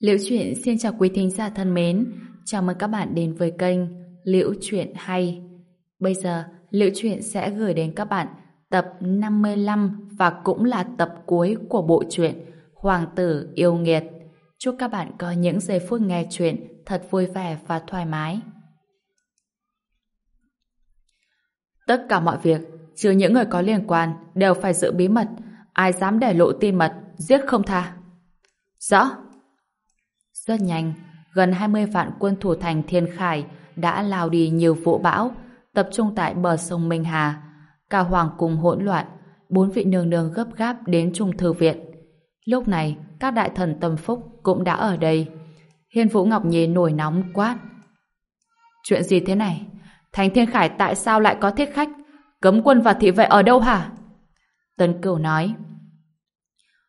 Liễu Chuyện xin chào quý thính giả thân mến, chào mừng các bạn đến với kênh Liễu Chuyện Hay. Bây giờ, Liễu Chuyện sẽ gửi đến các bạn tập 55 và cũng là tập cuối của bộ truyện Hoàng tử yêu nghiệt. Chúc các bạn có những giây phút nghe chuyện thật vui vẻ và thoải mái. Tất cả mọi việc, trừ những người có liên quan, đều phải giữ bí mật. Ai dám để lộ tin mật, giết không tha. Rõ. Rất nhanh, gần 20 vạn quân thủ thành Thiên Khải đã lao đi nhiều vụ bão, tập trung tại bờ sông Minh Hà. Cả hoàng cung hỗn loạn, bốn vị nương nương gấp gáp đến trung thư viện. Lúc này, các đại thần tâm phúc cũng đã ở đây. Hiên Vũ Ngọc Nhi nổi nóng quát. Chuyện gì thế này? Thành Thiên Khải tại sao lại có thiết khách? Cấm quân và thị vệ ở đâu hả? Tấn Cửu nói.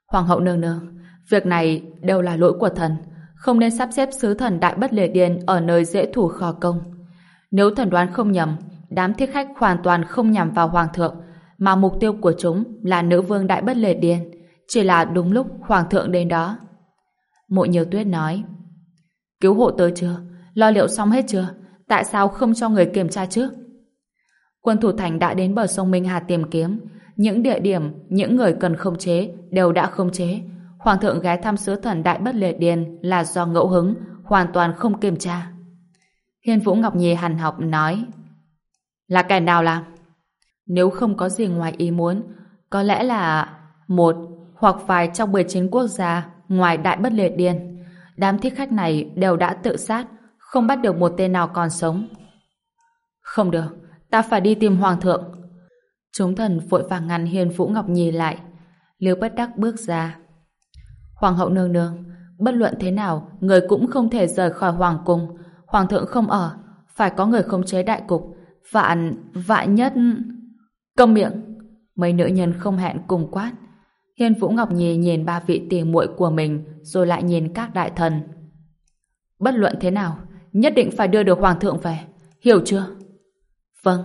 Hoàng hậu nương nương, việc này đều là lỗi của thần không nên sắp xếp sứ thần Đại Bất Lệ Điền ở nơi dễ thủ khó công. Nếu thần đoán không nhầm, đám thiết khách hoàn toàn không nhằm vào Hoàng thượng, mà mục tiêu của chúng là nữ vương Đại Bất Lệ Điền, chỉ là đúng lúc Hoàng thượng đến đó. Mộ nhiều tuyết nói, cứu hộ tới chưa? Lo liệu xong hết chưa? Tại sao không cho người kiểm tra trước? Quân thủ thành đã đến bờ sông Minh Hà tìm kiếm. Những địa điểm, những người cần không chế đều đã không chế. Hoàng thượng ghé thăm sứ thần Đại Bất Lệ Điền là do ngẫu hứng, hoàn toàn không kiểm tra. Hiên Vũ Ngọc Nhi hằn học nói Là kẻ nào làm? Nếu không có gì ngoài ý muốn, có lẽ là một hoặc vài trong 19 quốc gia ngoài Đại Bất Lệ Điền. Đám thiết khách này đều đã tự sát, không bắt được một tên nào còn sống. Không được, ta phải đi tìm Hoàng thượng. Chúng thần vội vàng ngăn Hiên Vũ Ngọc Nhi lại. Liêu bất đắc bước ra. Hoàng hậu nương nương, bất luận thế nào, người cũng không thể rời khỏi hoàng cung. Hoàng thượng không ở, phải có người khống chế đại cục. Vạn, vạn nhất... Công miệng! Mấy nữ nhân không hẹn cùng quát. Hiên Vũ Ngọc Nhi nhìn ba vị tỷ muội của mình, rồi lại nhìn các đại thần. Bất luận thế nào, nhất định phải đưa được hoàng thượng về. Hiểu chưa? Vâng.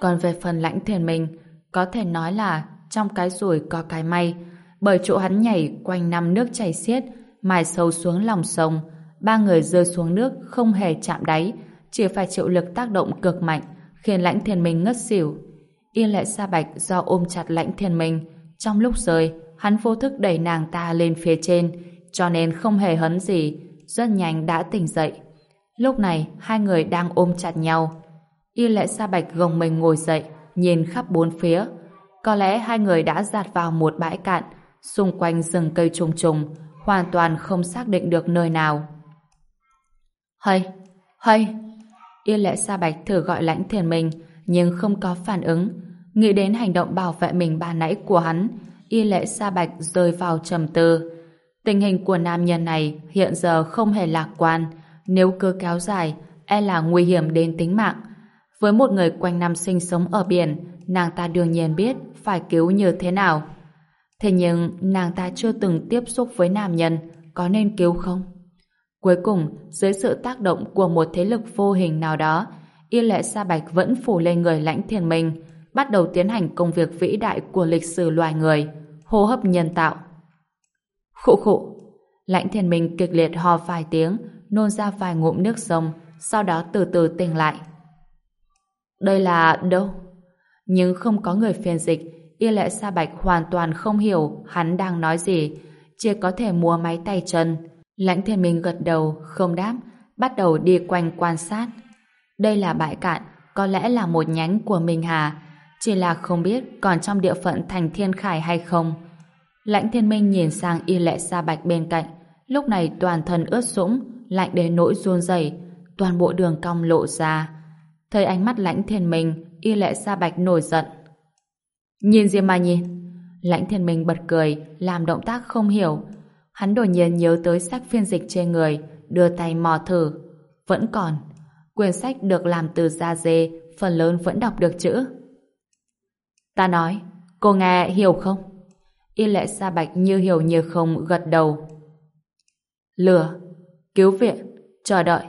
Còn về phần lãnh thiền mình, có thể nói là trong cái rủi có cái may, bởi chỗ hắn nhảy quanh năm nước chảy xiết, mài sâu xuống lòng sông, ba người rơi xuống nước không hề chạm đáy, chỉ phải chịu lực tác động cực mạnh, khiến lãnh thiên minh ngất xỉu. Yên lệ sa bạch do ôm chặt lãnh thiên minh, trong lúc rơi, hắn vô thức đẩy nàng ta lên phía trên, cho nên không hề hấn gì, rất nhanh đã tỉnh dậy. Lúc này, hai người đang ôm chặt nhau. Yên lệ sa bạch gồng mình ngồi dậy, nhìn khắp bốn phía. Có lẽ hai người đã giạt vào một bãi cạn, xung quanh rừng cây trùng trùng, hoàn toàn không xác định được nơi nào. Hây, hây, Yên lệ sa bạch thử gọi lãnh thiền mình, nhưng không có phản ứng. Nghĩ đến hành động bảo vệ mình ban nãy của hắn, Yên lệ sa bạch rơi vào trầm tư. Tình hình của nam nhân này hiện giờ không hề lạc quan, nếu cứ kéo dài, e là nguy hiểm đến tính mạng. Với một người quanh năm sinh sống ở biển, nàng ta đương nhiên biết phải cứu như thế nào. Thế nhưng nàng ta chưa từng tiếp xúc với nam nhân, có nên cứu không? Cuối cùng, dưới sự tác động của một thế lực vô hình nào đó, Yên Lệ Sa Bạch vẫn phủ lên người lãnh thiên minh, bắt đầu tiến hành công việc vĩ đại của lịch sử loài người, hô hấp nhân tạo. Khụ khụ, lãnh thiên minh kịch liệt ho vài tiếng, nôn ra vài ngụm nước sông, sau đó từ từ tỉnh lại. Đây là đâu? Nhưng không có người phiên dịch, Y lệ Sa Bạch hoàn toàn không hiểu hắn đang nói gì, chỉ có thể mua máy tay chân. Lãnh thiên minh gật đầu, không đáp, bắt đầu đi quanh quan sát. Đây là bãi cạn, có lẽ là một nhánh của Minh Hà, chỉ là không biết còn trong địa phận thành thiên khải hay không. Lãnh thiên minh nhìn sang y lệ sa bạch bên cạnh, lúc này toàn thân ướt sũng, lạnh đến nỗi run rẩy, toàn bộ đường cong lộ ra. Thấy ánh mắt lãnh thiên minh, y lệ sa bạch nổi giận. Nhìn gì mà nhìn? Lãnh thiên minh bật cười, làm động tác không hiểu. Hắn đột nhiên nhớ tới sách phiên dịch trên người, đưa tay mò thử. Vẫn còn. Quyển sách được làm từ da dê, phần lớn vẫn đọc được chữ. Ta nói, cô nghe hiểu không? Y lệ sa bạch như hiểu như không gật đầu. Lừa, cứu viện, chờ đợi.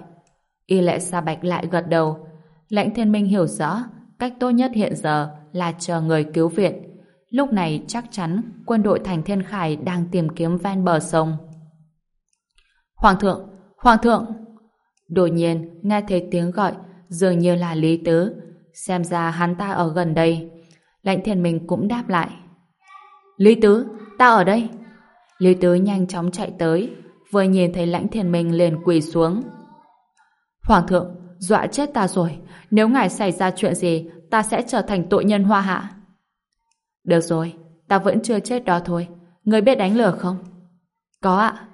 Y lệ sa bạch lại gật đầu. Lãnh thiên minh hiểu rõ, cách tốt nhất hiện giờ là chờ người cứu viện. Lúc này chắc chắn quân đội thành Thiên Khải đang tìm kiếm ven bờ sông. Hoàng thượng! Hoàng thượng! Đột nhiên, nghe thấy tiếng gọi, dường như là Lý Tứ. Xem ra hắn ta ở gần đây. Lãnh thiên minh cũng đáp lại. Lý Tứ, ta ở đây. Lý Tứ nhanh chóng chạy tới, vừa nhìn thấy lãnh thiên minh liền quỳ xuống. Hoàng thượng, dọa chết ta rồi. Nếu ngài xảy ra chuyện gì, ta sẽ trở thành tội nhân hoa hạ. Được rồi, ta vẫn chưa chết đó thôi. Người biết đánh lửa không? Có ạ.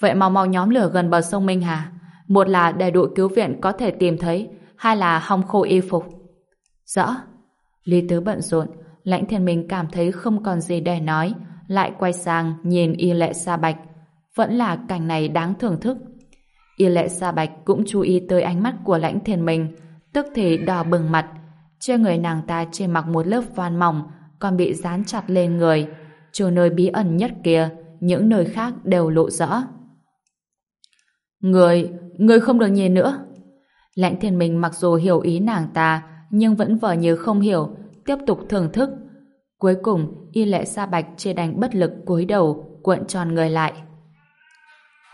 Vậy mau mau nhóm lửa gần bờ sông Minh Hà. Một là để đội cứu viện có thể tìm thấy, hai là hong khô y phục. Rõ. Lý Tứ bận rộn, lãnh thiên minh cảm thấy không còn gì để nói, lại quay sang nhìn y lệ sa bạch. Vẫn là cảnh này đáng thưởng thức. Y lệ sa bạch cũng chú ý tới ánh mắt của lãnh thiên minh, tức thì đỏ bừng mặt. Trên người nàng ta chỉ mặc một lớp voan mỏng, còn bị dán chặt lên người. Trừ nơi bí ẩn nhất kia, những nơi khác đều lộ rõ. Người, người không được nhìn nữa. Lãnh thiên minh mặc dù hiểu ý nàng ta, nhưng vẫn vờ như không hiểu, tiếp tục thưởng thức. Cuối cùng, y lệ sa bạch chia đành bất lực cúi đầu, cuộn tròn người lại.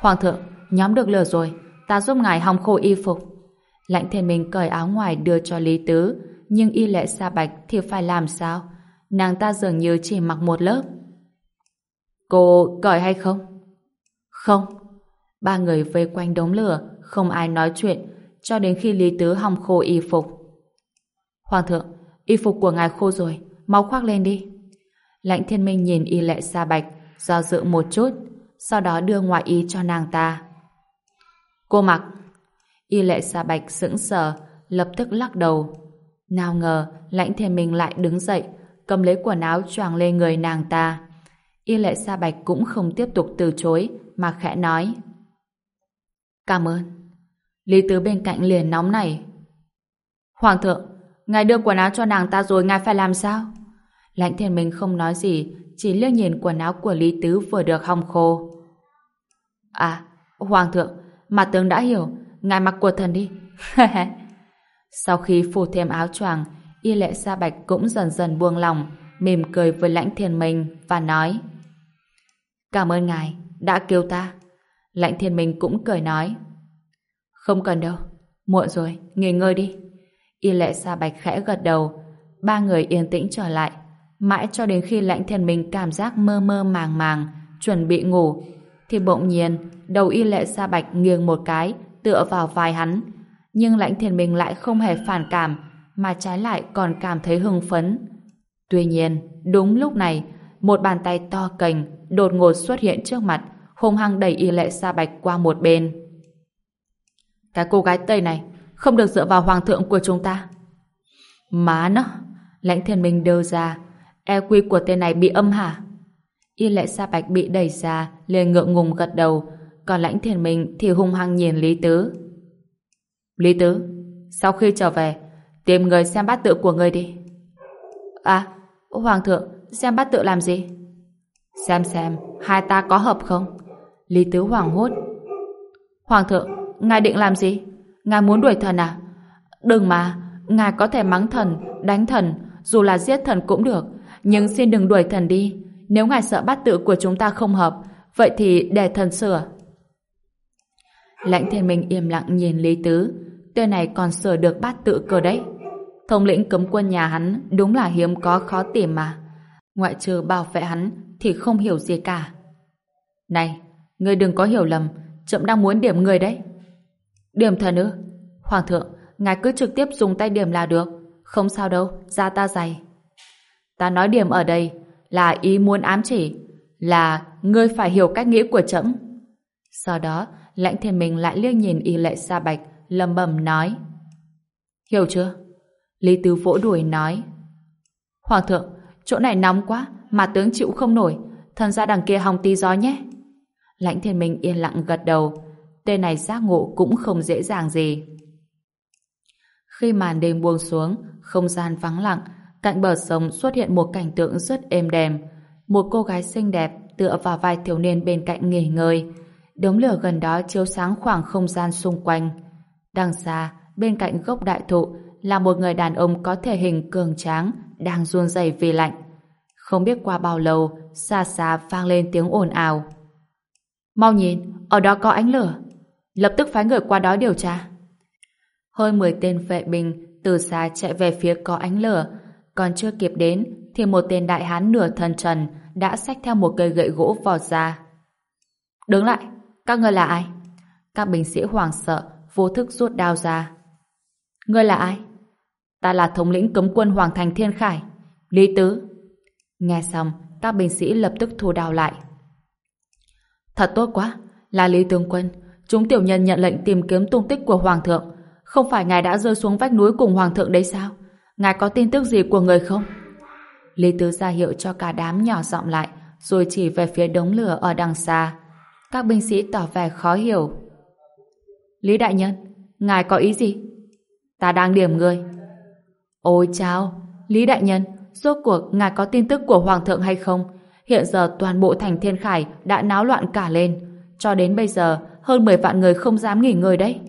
Hoàng thượng, nhóm được lừa rồi, ta giúp ngài hong khô y phục. Lãnh thiên minh cởi áo ngoài đưa cho Lý Tứ, nhưng y lệ sa bạch thì phải làm sao? Nàng ta dường như chỉ mặc một lớp. Cô cởi hay không? Không. Ba người vây quanh đống lửa, không ai nói chuyện, cho đến khi Lý Tứ hòng khô y phục. Hoàng thượng, y phục của ngài khô rồi, mau khoác lên đi. Lãnh thiên minh nhìn y lệ sa bạch, do dự một chút, sau đó đưa ngoại y cho nàng ta. Cô mặc. Y lệ sa bạch sững sờ, lập tức lắc đầu. Nào ngờ, lãnh thiên minh lại đứng dậy, cầm lấy quần áo choàng lên người nàng ta. Y lệ sa bạch cũng không tiếp tục từ chối, mà khẽ nói. Cảm ơn. Lý Tứ bên cạnh liền nóng này. Hoàng thượng, ngài đưa quần áo cho nàng ta rồi ngài phải làm sao? Lãnh thiên minh không nói gì, chỉ liếc nhìn quần áo của Lý Tứ vừa được hong khô. À, Hoàng thượng, mà tướng đã hiểu, ngài mặc quần thần đi. Sau khi phủ thêm áo choàng, y lệ sa bạch cũng dần dần buông lòng, mỉm cười với lãnh thiên minh và nói Cảm ơn ngài, đã cứu ta. Lãnh thiên minh cũng cười nói Không cần đâu, muộn rồi, nghỉ ngơi đi. Y lệ sa bạch khẽ gật đầu, ba người yên tĩnh trở lại, mãi cho đến khi lãnh thiên minh cảm giác mơ mơ màng màng, chuẩn bị ngủ, thì bỗng nhiên đầu y lệ sa bạch nghiêng một cái, tựa vào vai hắn. Nhưng lãnh thiên mình lại không hề phản cảm, mà trái lại còn cảm thấy hưng phấn. Tuy nhiên, đúng lúc này, một bàn tay to cành đột ngột xuất hiện trước mặt, hung hăng đẩy y lệ sa bạch qua một bên. Cái cô gái Tây này không được dựa vào hoàng thượng của chúng ta. Má nó! Lãnh thiên minh đơ ra. e quy của tên này bị âm hả? Y lệ sa bạch bị đẩy ra, liền ngượng ngùng gật đầu, còn lãnh thiên minh thì hung hăng nhìn Lý Tứ. Lý Tứ, sau khi trở về, tìm người xem bát tự của người đi. À, Hoàng thượng, xem bát tự làm gì? Xem xem, hai ta có hợp không? Lý Tứ hoàng hốt. Hoàng thượng, ngài định làm gì? Ngài muốn đuổi thần à? Đừng mà, ngài có thể mắng thần, đánh thần, dù là giết thần cũng được, nhưng xin đừng đuổi thần đi. Nếu ngài sợ bát tự của chúng ta không hợp, vậy thì để thần sửa. Lãnh thiên minh im lặng nhìn Lý Tứ, tên này còn sửa được bát tự cơ đấy. Thống lĩnh cấm quân nhà hắn đúng là hiếm có khó tìm mà. Ngoại trừ bảo vệ hắn thì không hiểu gì cả. Này, ngươi đừng có hiểu lầm, chậm đang muốn điểm người đấy. Điểm thần ư? Hoàng thượng, ngài cứ trực tiếp dùng tay điểm là được. Không sao đâu, da ta dày. Ta nói điểm ở đây là ý muốn ám chỉ, là ngươi phải hiểu cách nghĩ của trẫm. Sau đó, lãnh thiên mình lại liếc nhìn y lệ sa bạch, lầm bầm nói. Hiểu chưa? Lý Tứ vỗ đuổi nói. Hoàng thượng, chỗ này nóng quá, mà tướng chịu không nổi, thần ra đằng kia hòng tí gió nhé. Lãnh thiên minh yên lặng gật đầu, tên này giác ngộ cũng không dễ dàng gì. Khi màn đêm buông xuống, không gian vắng lặng, cạnh bờ sông xuất hiện một cảnh tượng rất êm đềm. Một cô gái xinh đẹp tựa vào vai thiếu niên bên cạnh nghỉ ngơi. Đống lửa gần đó chiếu sáng khoảng không gian xung quanh. Đằng xa, bên cạnh gốc đại thụ là một người đàn ông có thể hình cường tráng đang run rẩy vì lạnh. Không biết qua bao lâu, xa xa vang lên tiếng ồn ào. Mau nhìn, ở đó có ánh lửa. Lập tức phái người qua đó điều tra. Hơn 10 tên vệ binh từ xa chạy về phía có ánh lửa. Còn chưa kịp đến thì một tên đại hán nửa thân trần đã xách theo một cây gậy gỗ vọt ra. Đứng lại, các người là ai? Các binh sĩ hoảng sợ, vô thức rút đao ra. Ngươi là ai? Ta là thống lĩnh cấm quân Hoàng Thành Thiên Khải, Lý Tứ. Nghe xong, các binh sĩ lập tức thu đao lại. Thật tốt quá, là Lý Tướng Quân. Chúng tiểu nhân nhận lệnh tìm kiếm tung tích của Hoàng thượng. Không phải ngài đã rơi xuống vách núi cùng Hoàng thượng đấy sao? Ngài có tin tức gì của người không? Lý Tứ ra hiệu cho cả đám nhỏ giọng lại, rồi chỉ về phía đống lửa ở đằng xa. Các binh sĩ tỏ vẻ khó hiểu. Lý Đại Nhân, ngài có ý gì? Ta đang điểm người. Ôi chao, Lý Đại Nhân, rốt cuộc ngài có tin tức của Hoàng thượng hay không? Hiện giờ toàn bộ thành Thiên Khải đã náo loạn cả lên. Cho đến bây giờ, hơn 10 vạn người không dám nghỉ ngơi đấy.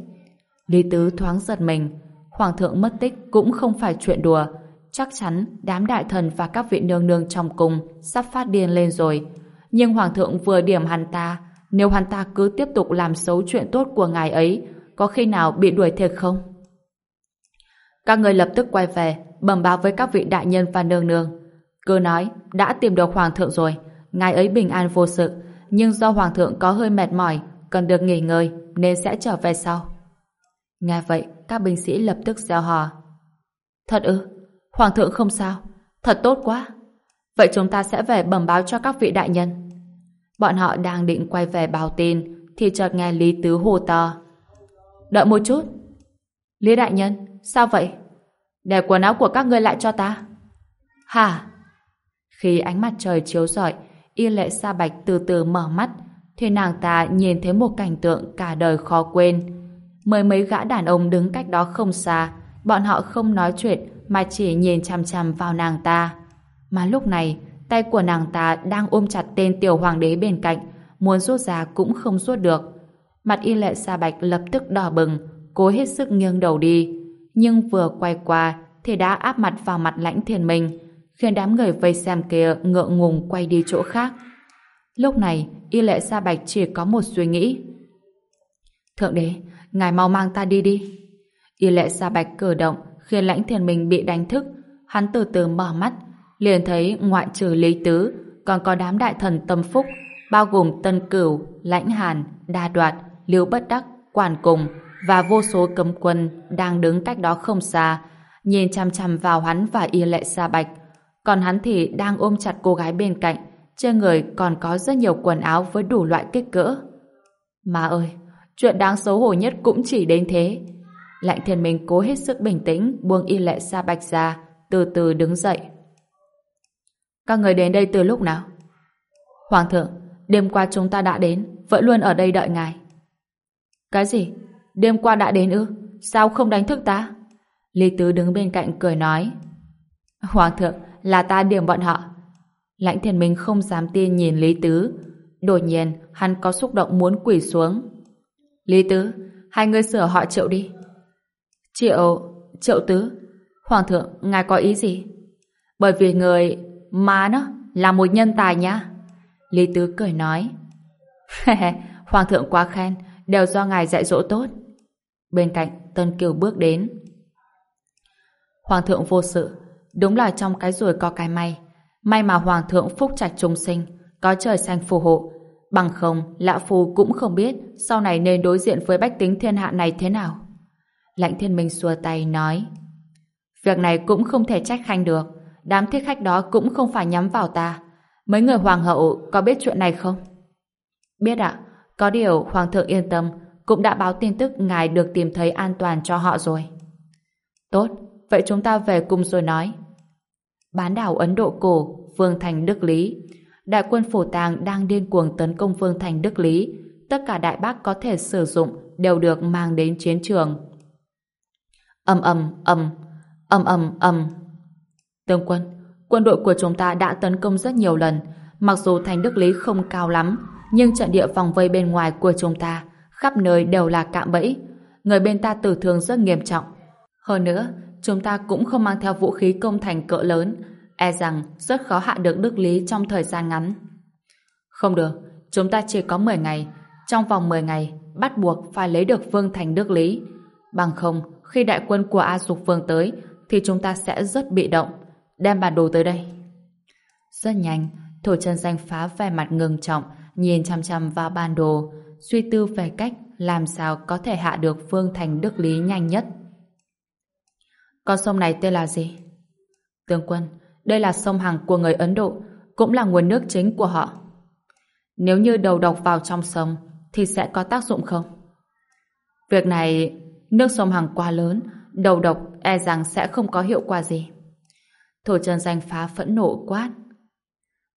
Lý Tứ thoáng giật mình. Hoàng thượng mất tích cũng không phải chuyện đùa. Chắc chắn đám đại thần và các vị nương nương trong cung sắp phát điên lên rồi. Nhưng Hoàng thượng vừa điểm hắn ta, nếu hắn ta cứ tiếp tục làm xấu chuyện tốt của ngài ấy, có khi nào bị đuổi thiệt không? Các người lập tức quay về, bẩm báo với các vị đại nhân và nương nương. Cứ nói, đã tìm được Hoàng thượng rồi, ngài ấy bình an vô sự, nhưng do Hoàng thượng có hơi mệt mỏi, cần được nghỉ ngơi, nên sẽ trở về sau. Nghe vậy, các binh sĩ lập tức gieo hò. Thật ư? Hoàng thượng không sao? Thật tốt quá. Vậy chúng ta sẽ về bẩm báo cho các vị đại nhân. Bọn họ đang định quay về báo tin, thì chợt nghe Lý Tứ hô to. Đợi một chút. Lý đại nhân, sao vậy? Để quần áo của các ngươi lại cho ta. Hả? Khi ánh mặt trời chiếu rọi, y lệ sa bạch từ từ mở mắt, thì nàng ta nhìn thấy một cảnh tượng cả đời khó quên. Mười mấy gã đàn ông đứng cách đó không xa, bọn họ không nói chuyện mà chỉ nhìn chằm chằm vào nàng ta. Mà lúc này, tay của nàng ta đang ôm chặt tên tiểu hoàng đế bên cạnh, muốn rút ra cũng không rút được. Mặt y lệ sa bạch lập tức đỏ bừng, cố hết sức nghiêng đầu đi. Nhưng vừa quay qua thì đã áp mặt vào mặt lãnh thiền minh, khiến đám người vây xem kia ngượng ngùng quay đi chỗ khác. Lúc này, y lệ sa bạch chỉ có một suy nghĩ. Thượng đế, ngài mau mang ta đi đi. Y lệ sa bạch cử động, khiến lãnh thiền minh bị đánh thức. Hắn từ từ mở mắt, liền thấy ngoại trừ Lý Tứ, còn có đám đại thần tâm phúc, bao gồm Tân Cửu, Lãnh Hàn, Đa Đoạt, Liễu Bất Đắc, Quản Cùng và vô số cấm quân đang đứng cách đó không xa, nhìn chăm chăm vào hắn và y lệ xa bạch. Còn hắn thì đang ôm chặt cô gái bên cạnh, trên người còn có rất nhiều quần áo với đủ loại kích cỡ. Mà ơi, chuyện đáng xấu hổ nhất cũng chỉ đến thế. Lạnh thiên minh cố hết sức bình tĩnh buông y lệ xa bạch ra, từ từ đứng dậy. Các người đến đây từ lúc nào? Hoàng thượng, đêm qua chúng ta đã đến, vẫn luôn ở đây đợi ngài. Cái gì? Đêm qua đã đến ư? Sao không đánh thức ta? Lý Tứ đứng bên cạnh cười nói. Hoàng thượng, là ta điểm bọn họ. Lãnh thiên minh không dám tin nhìn Lý Tứ. Đột nhiên, hắn có xúc động muốn quỳ xuống. Lý Tứ, hai người sửa họ triệu đi. Triệu... triệu tứ. Hoàng thượng, ngài có ý gì? Bởi vì người má nó là một nhân tài nhá. Lý Tứ cười nói. Hoàng thượng quá khen, đều do ngài dạy dỗ tốt. Bên cạnh, Tân Kiều bước đến. Hoàng thượng vô sự, đúng là trong cái rồi có cái may. May mà Hoàng thượng phúc trạch trung sinh, có trời xanh phù hộ. Bằng không, Lã Phù cũng không biết sau này nên đối diện với bách tính thiên hạ này thế nào. Lãnh thiên minh xua tay nói Việc này cũng không thể trách khanh được. Đám thiết khách đó cũng không phải nhắm vào ta. Mấy người hoàng hậu có biết chuyện này không? Biết ạ. Có điều hoàng thượng yên tâm cũng đã báo tin tức ngài được tìm thấy an toàn cho họ rồi. Tốt, vậy chúng ta về cùng rồi nói. Bán đảo Ấn Độ cổ, Vương Thành Đức Lý. Đại quân phổ tàng đang điên cuồng tấn công Vương Thành Đức Lý. Tất cả đại bác có thể sử dụng đều được mang đến chiến trường. Âm ầm ầm, ầm ầm ầm. Tướng quân, quân đội của chúng ta đã tấn công rất nhiều lần. Mặc dù thành Đức Lý không cao lắm, nhưng trận địa phòng vây bên ngoài của chúng ta khắp nơi đều là cạm bẫy. Người bên ta tử thương rất nghiêm trọng. Hơn nữa, chúng ta cũng không mang theo vũ khí công thành cỡ lớn, e rằng rất khó hạ được Đức Lý trong thời gian ngắn. Không được, chúng ta chỉ có 10 ngày. trong vòng 10 ngày bắt buộc phải lấy được Vương Thành Đức Lý. Bằng không, khi đại quân của A Dục Vương tới thì chúng ta sẽ rất bị động. Đem bản đồ tới đây. Rất nhanh, Thổ chân danh phá vẻ mặt ngưng trọng, nhìn chăm chăm vào bản đồ, suy tư về cách làm sao có thể hạ được Vương Thành Đức Lý nhanh nhất. Con sông này tên là gì? Tướng quân, đây là sông Hằng của người Ấn Độ, cũng là nguồn nước chính của họ. Nếu như đầu độc vào trong sông, thì sẽ có tác dụng không? Việc này, nước sông Hằng quá lớn, đầu độc e rằng sẽ không có hiệu quả gì. Thổ Trần Danh phá phẫn nộ quát.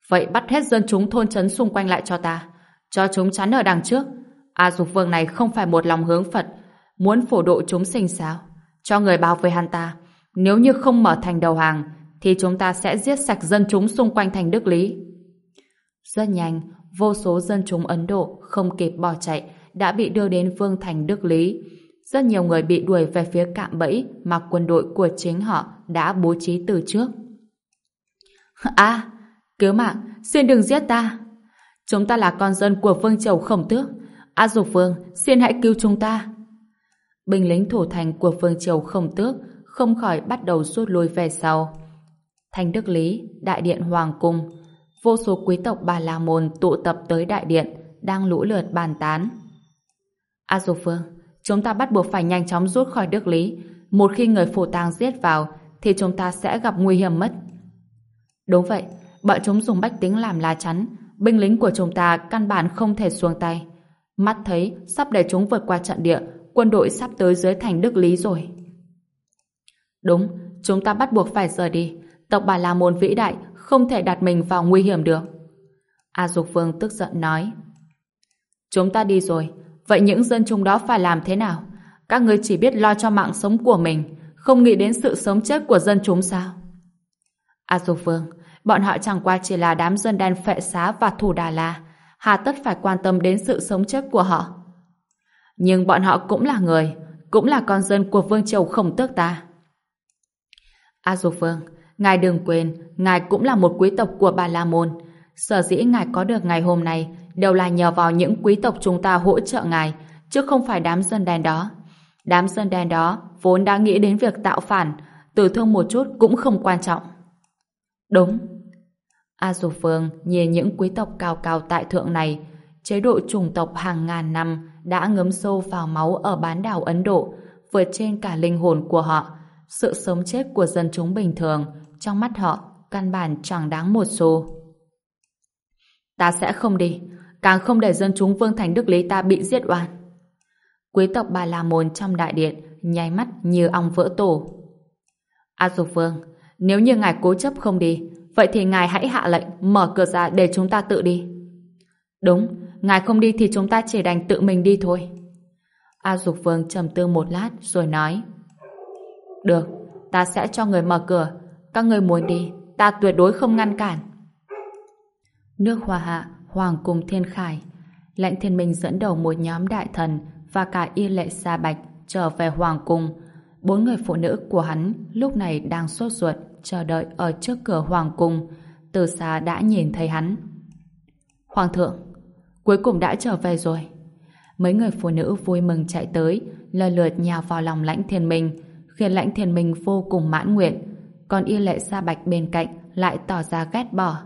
Vậy bắt hết dân chúng thôn trấn xung quanh lại cho ta, cho chúng chắn ở đằng trước. A Dục Vương này không phải một lòng hướng Phật, muốn phổ độ chúng sinh sao? Cho người báo với hắn ta, nếu như không mở thành đầu hàng, thì chúng ta sẽ giết sạch dân chúng xung quanh thành Đức Lý. Rất nhanh, vô số dân chúng Ấn Độ không kịp bỏ chạy đã bị đưa đến Vương Thành Đức Lý. Rất nhiều người bị đuổi về phía cạm bẫy mà quân đội của chính họ đã bố trí từ trước. À, cứu mạng, xin đừng giết ta. Chúng ta là con dân của Vương Triều Khổng Tước. A Dục Vương, xin hãy cứu chúng ta. Binh lính thủ thành của Vương Triều Khổng Tước không khỏi bắt đầu rút lui về sau. Thành Đức Lý, Đại điện Hoàng Cung, vô số quý tộc Bà La Môn tụ tập tới đại điện, đang lũ lượt bàn tán. A Dục Vương, chúng ta bắt buộc phải nhanh chóng rút khỏi Đức Lý. Một khi người phủ tang giết vào, thì chúng ta sẽ gặp nguy hiểm mất. Đúng vậy, bọn chúng dùng bách tính làm lá chắn, binh lính của chúng ta căn bản không thể xuống tay. Mắt thấy sắp để chúng vượt qua trận địa, quân đội sắp tới dưới thành Đức Lý rồi. Đúng, chúng ta bắt buộc phải rời đi. Tộc Bà La Môn vĩ đại không thể đặt mình vào nguy hiểm được. A Dục Vương tức giận nói. Chúng ta đi rồi, vậy những dân chúng đó phải làm thế nào? Các người chỉ biết lo cho mạng sống của mình, không nghĩ đến sự sống chết của dân chúng sao? À A Dục Vương, bọn họ chẳng qua chỉ là đám dân đen phệ xá và thủ Đà La, hà tất phải quan tâm đến sự sống chết của họ. Nhưng bọn họ cũng là người, cũng là con dân của Vương Triều Khổng Tước ta. À A Dục Vương, ngài đừng quên, ngài cũng là một quý tộc của Bà La Môn. Sở dĩ ngài có được ngày hôm nay đều là nhờ vào những quý tộc chúng ta hỗ trợ ngài, chứ không phải đám dân đen đó. Đám dân đen đó vốn đã nghĩ đến việc tạo phản, tử thương một chút cũng không quan trọng. Đúng. A Dục Vương nhìn những quý tộc cao cao tại thượng này, chế độ chủng tộc hàng ngàn năm đã ngấm sâu vào máu ở bán đảo Ấn Độ, vượt trên cả linh hồn của họ, sự sống chết của dân chúng bình thường trong mắt họ căn bản chẳng đáng một xu. Ta sẽ không đi, càng không để dân chúng Vương Thành Đức Lý ta bị giết oan. Quý tộc Bà La Môn trong đại điện nháy mắt như ong vỡ tổ. A Dục Vương, nếu như ngài cố chấp không đi, vậy thì ngài hãy hạ lệnh mở cửa ra để chúng ta tự đi. Đúng, ngài không đi thì chúng ta chỉ đành tự mình đi thôi. A Dục Vương trầm tư một lát rồi nói được, ta sẽ cho người mở cửa. Các người muốn đi, ta tuyệt đối không ngăn cản. Nước hòa Hạ, Hoàng cùng Thiên Khải. Lãnh Thiên Minh dẫn đầu một nhóm đại thần và cả y lệ Sa Bạch trở về Hoàng Cung. Bốn người phụ nữ của hắn lúc này đang sốt ruột chờ đợi ở trước cửa Hoàng Cung. Từ xa đã nhìn thấy hắn. Hoàng thượng, cuối cùng đã trở về rồi. Mấy người phụ nữ vui mừng chạy tới, lần lượt nhào vào lòng lãnh thiên minh, khiến lãnh thiên minh vô cùng mãn nguyện. Còn y lệ sa bạch bên cạnh lại tỏ ra ghét bỏ.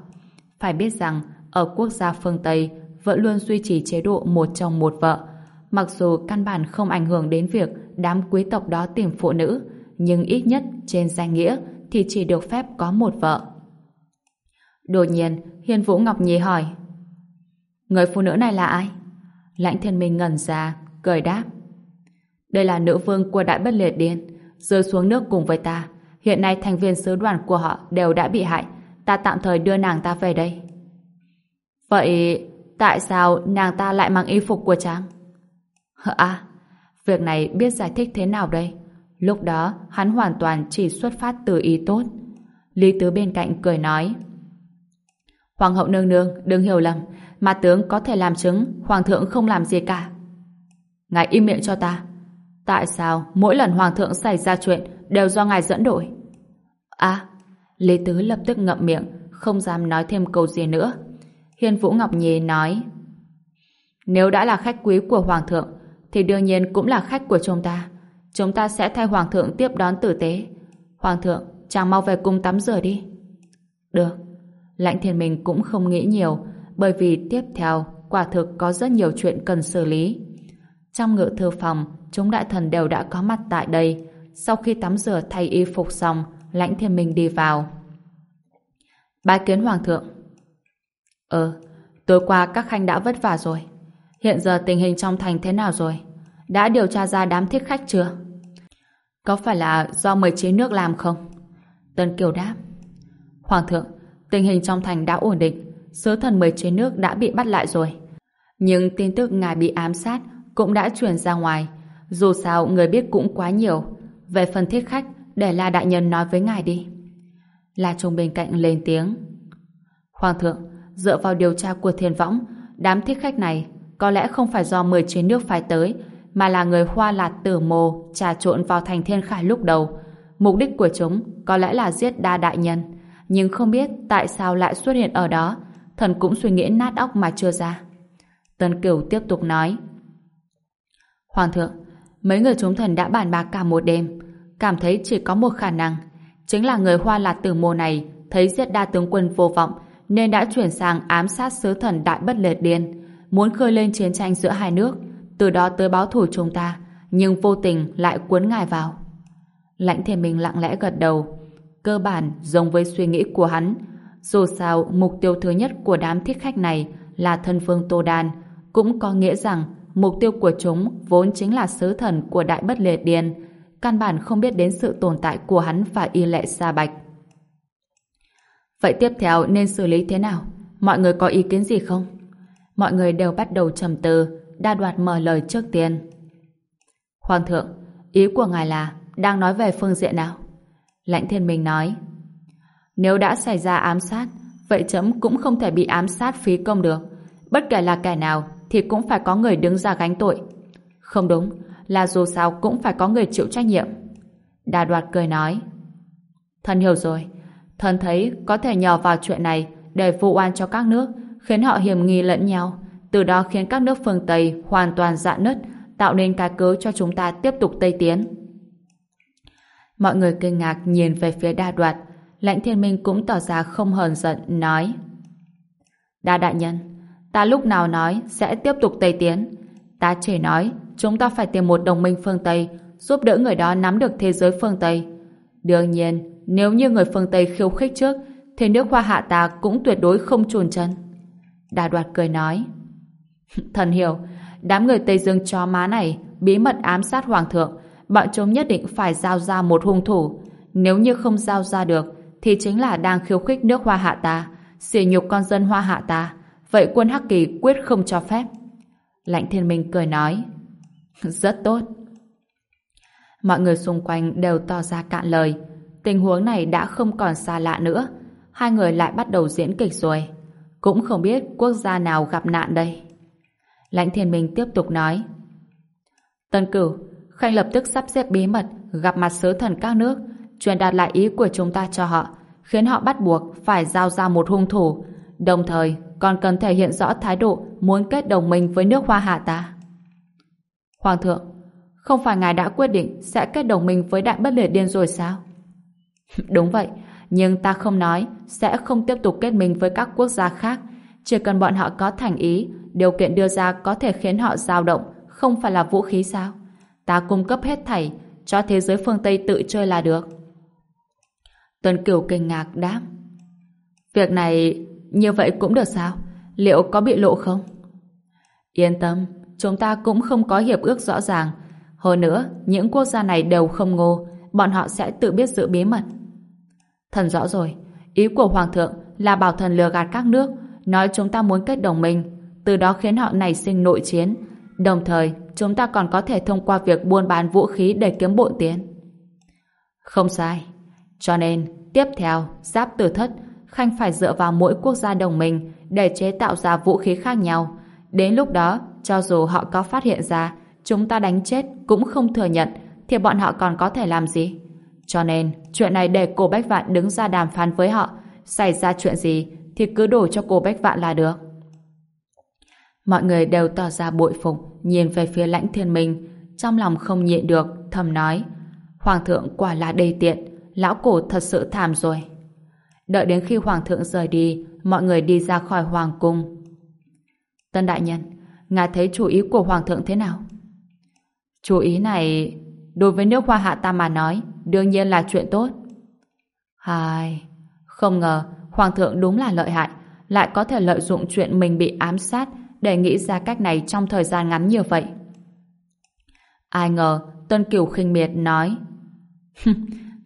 Phải biết rằng, ở quốc gia phương Tây vẫn luôn duy trì chế độ một chồng một vợ. Mặc dù căn bản không ảnh hưởng đến việc đám quý tộc đó tìm phụ nữ, nhưng ít nhất trên danh nghĩa thì chỉ được phép có một vợ. Đột nhiên, Hiên Vũ Ngọc Nhi hỏi Người phụ nữ này là ai? Lãnh thiên minh ngẩn ra, cười đáp Đây là nữ vương của Đại Bất Liệt Điên rơi xuống nước cùng với ta. Hiện nay thành viên sứ đoàn của họ đều đã bị hại. Ta tạm thời đưa nàng ta về đây. Vậy tại sao nàng ta lại mang y phục của chàng? À, việc này biết giải thích thế nào đây? Lúc đó, hắn hoàn toàn chỉ xuất phát từ ý tốt. Lý Tứ bên cạnh cười nói Hoàng hậu nương nương, đừng hiểu lầm mà tướng có thể làm chứng Hoàng thượng không làm gì cả. Ngài im miệng cho ta Tại sao mỗi lần Hoàng thượng xảy ra chuyện đều do ngài dẫn đổi À, Lý Tứ lập tức ngậm miệng, không dám nói thêm câu gì nữa. Hiên Vũ Ngọc Nhi nói Nếu đã là khách quý của Hoàng thượng, thì đương nhiên cũng là khách của chúng ta. Chúng ta sẽ thay Hoàng thượng tiếp đón tử tế. Hoàng thượng, chàng mau về cung tắm rửa đi. Được. Lãnh thiên minh cũng không nghĩ nhiều, bởi vì tiếp theo quả thực có rất nhiều chuyện cần xử lý. Trong ngự thư phòng, chúng đại thần đều đã có mặt tại đây. Sau khi tắm rửa thay y phục xong, lãnh thiên minh đi vào. Bái kiến hoàng thượng. Ờ, tối qua các khanh đã vất vả rồi. Hiện giờ tình hình trong thành thế nào rồi? Đã điều tra ra đám thích khách chưa? Có phải là do mười chế nước làm không? Tân Kiều đáp. Hoàng thượng, tình hình trong thành đã ổn định. Sứ thần mười chế nước đã bị bắt lại rồi. Nhưng tin tức ngài bị ám sát cũng đã truyền ra ngoài. Dù sao người biết cũng quá nhiều. Về phần thích khách, để La Đại Nhân nói với ngài đi. La Trung bên cạnh lên tiếng. Hoàng thượng, dựa vào điều tra của thiên võng, đám thích khách này có lẽ không phải do mười chuyến nước phái tới, mà là người hoa lạt tử mồ trà trộn vào thành thiên khải lúc đầu. Mục đích của chúng có lẽ là giết đa đại nhân, nhưng không biết tại sao lại xuất hiện ở đó, thần cũng suy nghĩ nát óc mà chưa ra. Tân Cửu tiếp tục nói. Hoàng thượng, mấy người chúng thần đã bàn bạc cả một đêm, cảm thấy chỉ có một khả năng, chính là người hoa lạt tử mồ này thấy giết đa tướng quân vô vọng nên đã chuyển sang ám sát sứ thần đại bất lệ điên, muốn khơi lên chiến tranh giữa hai nước, từ đó tới báo thủ chúng ta, nhưng vô tình lại cuốn ngài vào. Lãnh thiên minh lặng lẽ gật đầu, cơ bản giống với suy nghĩ của hắn. Dù sao, mục tiêu thứ nhất của đám thích khách này là thân vương Tô Đan, cũng có nghĩa rằng mục tiêu của chúng vốn chính là sứ thần của đại bất Lệ điên, căn bản không biết đến sự tồn tại của hắn và y lệ xa bạch. Vậy tiếp theo nên xử lý thế nào? Mọi người có ý kiến gì không? Mọi người đều bắt đầu trầm tư, đa đoạt mở lời trước tiên. Hoàng thượng, ý của ngài là đang nói về phương diện nào? Lãnh thiên minh nói Nếu đã xảy ra ám sát, vậy chấm cũng không thể bị ám sát phí công được. Bất kể là kẻ nào thì cũng phải có người đứng ra gánh tội. Không đúng, là dù sao cũng phải có người chịu trách nhiệm. Đà đoạt cười nói Thần hiểu rồi, thần thấy có thể nhờ vào chuyện này để vụ oan cho các nước, khiến họ hiểm nghi lẫn nhau, từ đó khiến các nước phương Tây hoàn toàn dạn nứt, tạo nên cái cớ cho chúng ta tiếp tục Tây tiến. Mọi người kinh ngạc nhìn về phía đa đoạt, lãnh thiên minh cũng tỏ ra không hờn giận, nói Đa đại nhân, ta lúc nào nói sẽ tiếp tục Tây tiến, ta chỉ nói chúng ta phải tìm một đồng minh phương Tây giúp đỡ người đó nắm được thế giới phương Tây. Đương nhiên, nếu như người phương Tây khiêu khích trước, thì nước hoa hạ ta cũng tuyệt đối không chùn chân. Đà đoạt cười nói. Thần hiểu, đám người Tây Dương cho má này bí mật ám sát hoàng thượng, bọn chúng nhất định phải giao ra một hung thủ. Nếu như không giao ra được, thì chính là đang khiêu khích nước hoa hạ ta, xỉ nhục con dân hoa hạ ta. Vậy quân Hắc Kỳ quyết không cho phép. Lãnh thiên minh cười nói. Rất tốt. Mọi người xung quanh đều tỏ ra cạn lời. Tình huống này đã không còn xa lạ nữa. Hai người lại bắt đầu diễn kịch rồi. Cũng không biết quốc gia nào gặp nạn đây. Lãnh thiên minh tiếp tục nói. Tân cửu, Khanh lập tức sắp xếp bí mật gặp mặt sứ thần các nước, truyền đạt lại ý của chúng ta cho họ, khiến họ bắt buộc phải giao ra một hung thủ, đồng thời còn cần thể hiện rõ thái độ muốn kết đồng minh với nước hoa hạ ta. Hoàng thượng, không phải ngài đã quyết định sẽ kết đồng minh với đại bất liệt điên rồi sao? Đúng vậy, nhưng ta không nói sẽ không tiếp tục kết minh với các quốc gia khác. Chỉ cần bọn họ có thành ý, điều kiện đưa ra có thể khiến họ dao động, không phải là vũ khí sao? Ta cung cấp hết thảy, cho thế giới phương Tây tự chơi là được. Tuần Kiều kinh ngạc đáp. Việc này như vậy cũng được sao? Liệu có bị lộ không? Yên tâm, chúng ta cũng không có hiệp ước rõ ràng. Hơn nữa, những quốc gia này đều không ngô, bọn họ sẽ tự biết giữ bí mật. Thần rõ rồi, ý của Hoàng thượng là bảo thần lừa gạt các nước, nói chúng ta muốn kết đồng minh, từ đó khiến họ nảy sinh nội chiến. Đồng thời, chúng ta còn có thể thông qua việc buôn bán vũ khí để kiếm bộn tiền. Không sai. Cho nên, tiếp theo, giáp tử thất, Khanh phải dựa vào mỗi quốc gia đồng minh để chế tạo ra vũ khí khác nhau. Đến lúc đó, cho dù họ có phát hiện ra chúng ta đánh chết cũng không thừa nhận thì bọn họ còn có thể làm gì? Cho nên, chuyện này để cô Bách Vạn đứng ra đàm phán với họ. Xảy ra chuyện gì thì cứ đổ cho cô Bách Vạn là được. Mọi người đều tỏ ra bội phục, nhìn về phía lãnh thiên minh, trong lòng không nhịn được, thầm nói. Hoàng thượng quả là đầy tiện, lão cổ thật sự thảm rồi. Đợi đến khi hoàng thượng rời đi, mọi người đi ra khỏi hoàng cung. Tân đại nhân, ngài thấy chủ ý của hoàng thượng thế nào? Chủ ý này, đối với nước hoa hạ ta mà nói, đương nhiên là chuyện tốt. Hai, không ngờ hoàng thượng đúng là lợi hại, lại có thể lợi dụng chuyện mình bị ám sát để nghĩ ra cách này trong thời gian ngắn như vậy. Ai ngờ Tân Kiều khinh miệt nói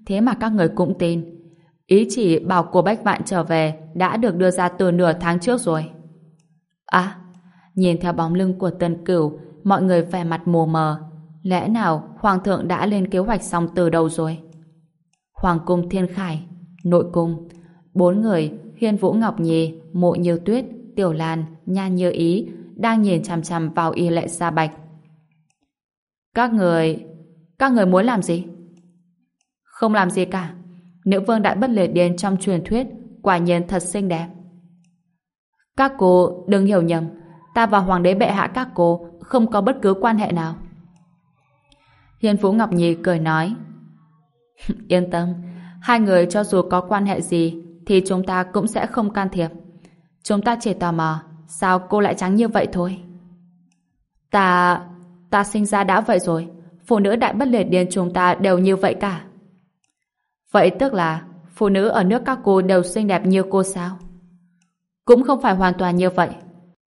Thế mà các người cũng tin Ý chỉ bảo cô Bách Vạn trở về đã được đưa ra từ nửa tháng trước rồi. À, nhìn theo bóng lưng của Tân Cửu mọi người vẻ mặt mù mờ. Lẽ nào Hoàng thượng đã lên kế hoạch xong từ đầu rồi? Hoàng cung Thiên Khải, nội cung, bốn người Hiên Vũ Ngọc Nhi, Mộ Như Tuyết, Tiểu Lan, Nhan Như Ý đang nhìn chằm chằm vào y lệ Sa Bạch. Các người... các người muốn làm gì? Không làm gì cả. Nữ vương đại bất lệ điên trong truyền thuyết quả nhiên thật xinh đẹp. Các cô đừng hiểu nhầm. Ta và hoàng đế bệ hạ các cô không có bất cứ quan hệ nào. Hiền Phú Ngọc Nhi cười nói Yên tâm, hai người cho dù có quan hệ gì thì chúng ta cũng sẽ không can thiệp. Chúng ta chỉ tò mò sao cô lại trắng như vậy thôi. Ta... ta sinh ra đã vậy rồi. Phụ nữ đại bất liệt điên chúng ta đều như vậy cả. Vậy tức là phụ nữ ở nước các cô đều xinh đẹp như cô sao? Cũng không phải hoàn toàn như vậy.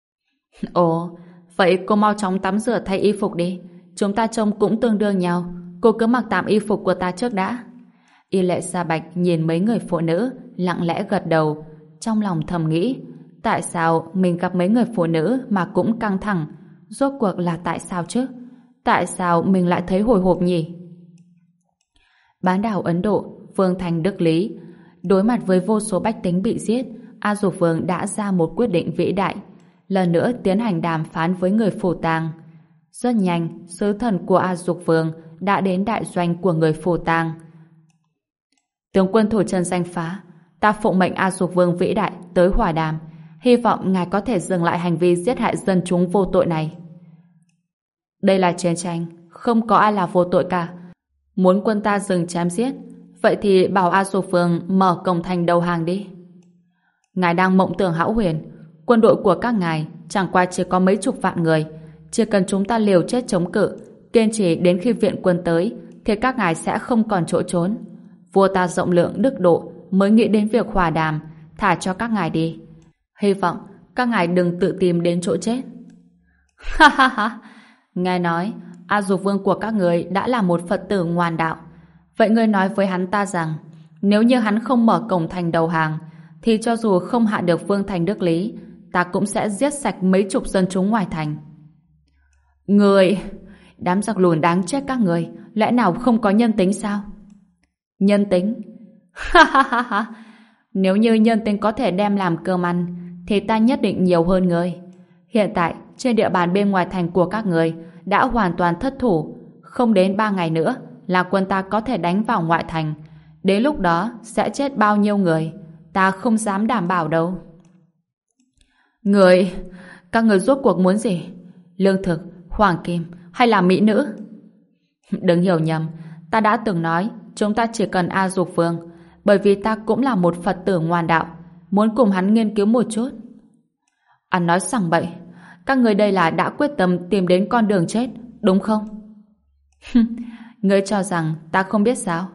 Ồ, vậy cô mau chóng tắm rửa thay y phục đi. Chúng ta trông cũng tương đương nhau. Cô cứ mặc tạm y phục của ta trước đã. Y lệ Sa Bạch nhìn mấy người phụ nữ, lặng lẽ gật đầu. Trong lòng thầm nghĩ, tại sao mình gặp mấy người phụ nữ mà cũng căng thẳng? Rốt cuộc là tại sao chứ? Tại sao mình lại thấy hồi hộp nhỉ? Bán đảo Ấn Độ, Vương Thành Đức Lý. Đối mặt với vô số bách tính bị giết, A Dục Vương đã ra một quyết định vĩ đại. Lần nữa tiến hành đàm phán với người phủ tàng. Rất nhanh, sứ thần của A Dục Vương đã đến đại doanh của người phù tang. Tướng quân thủ chân danh phá, ta phụng mệnh A Dục Vương vĩ đại tới hòa đàm, hy vọng ngài có thể dừng lại hành vi giết hại dân chúng vô tội này. Đây là chiến tranh, không có ai là vô tội cả. Muốn quân ta dừng chém giết, vậy thì bảo A Dục Vương mở cổng thành đầu hàng đi. Ngài đang mộng tưởng hão huyền, quân đội của các ngài chẳng qua chỉ có mấy chục vạn người, chỉ cần chúng ta liều chết chống cự, kiên trì đến khi viện quân tới, thì các ngài sẽ không còn chỗ trốn. Vua ta rộng lượng đức độ mới nghĩ đến việc hòa đàm, thả cho các ngài đi. Hy vọng các ngài đừng tự tìm đến chỗ chết. Ha ha ha! Nghe nói, A Dục Vương của các người đã là một Phật tử ngoan đạo. Vậy ngươi nói với hắn ta rằng, nếu như hắn không mở cổng thành đầu hàng, thì cho dù không hạ được Vương Thành Đức Lý, ta cũng sẽ giết sạch mấy chục dân chúng ngoài thành. Người... Đám giặc lùn đáng chết các người, lẽ nào không có nhân tính sao? Nhân tính? Ha ha ha ha! Nếu như nhân tính có thể đem làm cơm ăn, thì ta nhất định nhiều hơn người. Hiện tại, trên địa bàn bên ngoài thành của các người đã hoàn toàn thất thủ. Không đến ba ngày nữa là quân ta có thể đánh vào ngoại thành. Đến lúc đó sẽ chết bao nhiêu người? Ta không dám đảm bảo đâu. Người... Các người rốt cuộc muốn gì? Lương thực, hoàng kim hay là mỹ nữ? Đừng hiểu nhầm. Ta đã từng nói chúng ta chỉ cần A Dục Vương bởi vì ta cũng là một Phật tử ngoan đạo muốn cùng hắn nghiên cứu một chút. Anh nói sằng bậy các người đây là đã quyết tâm tìm đến con đường chết, đúng không? ngươi cho rằng ta không biết sao?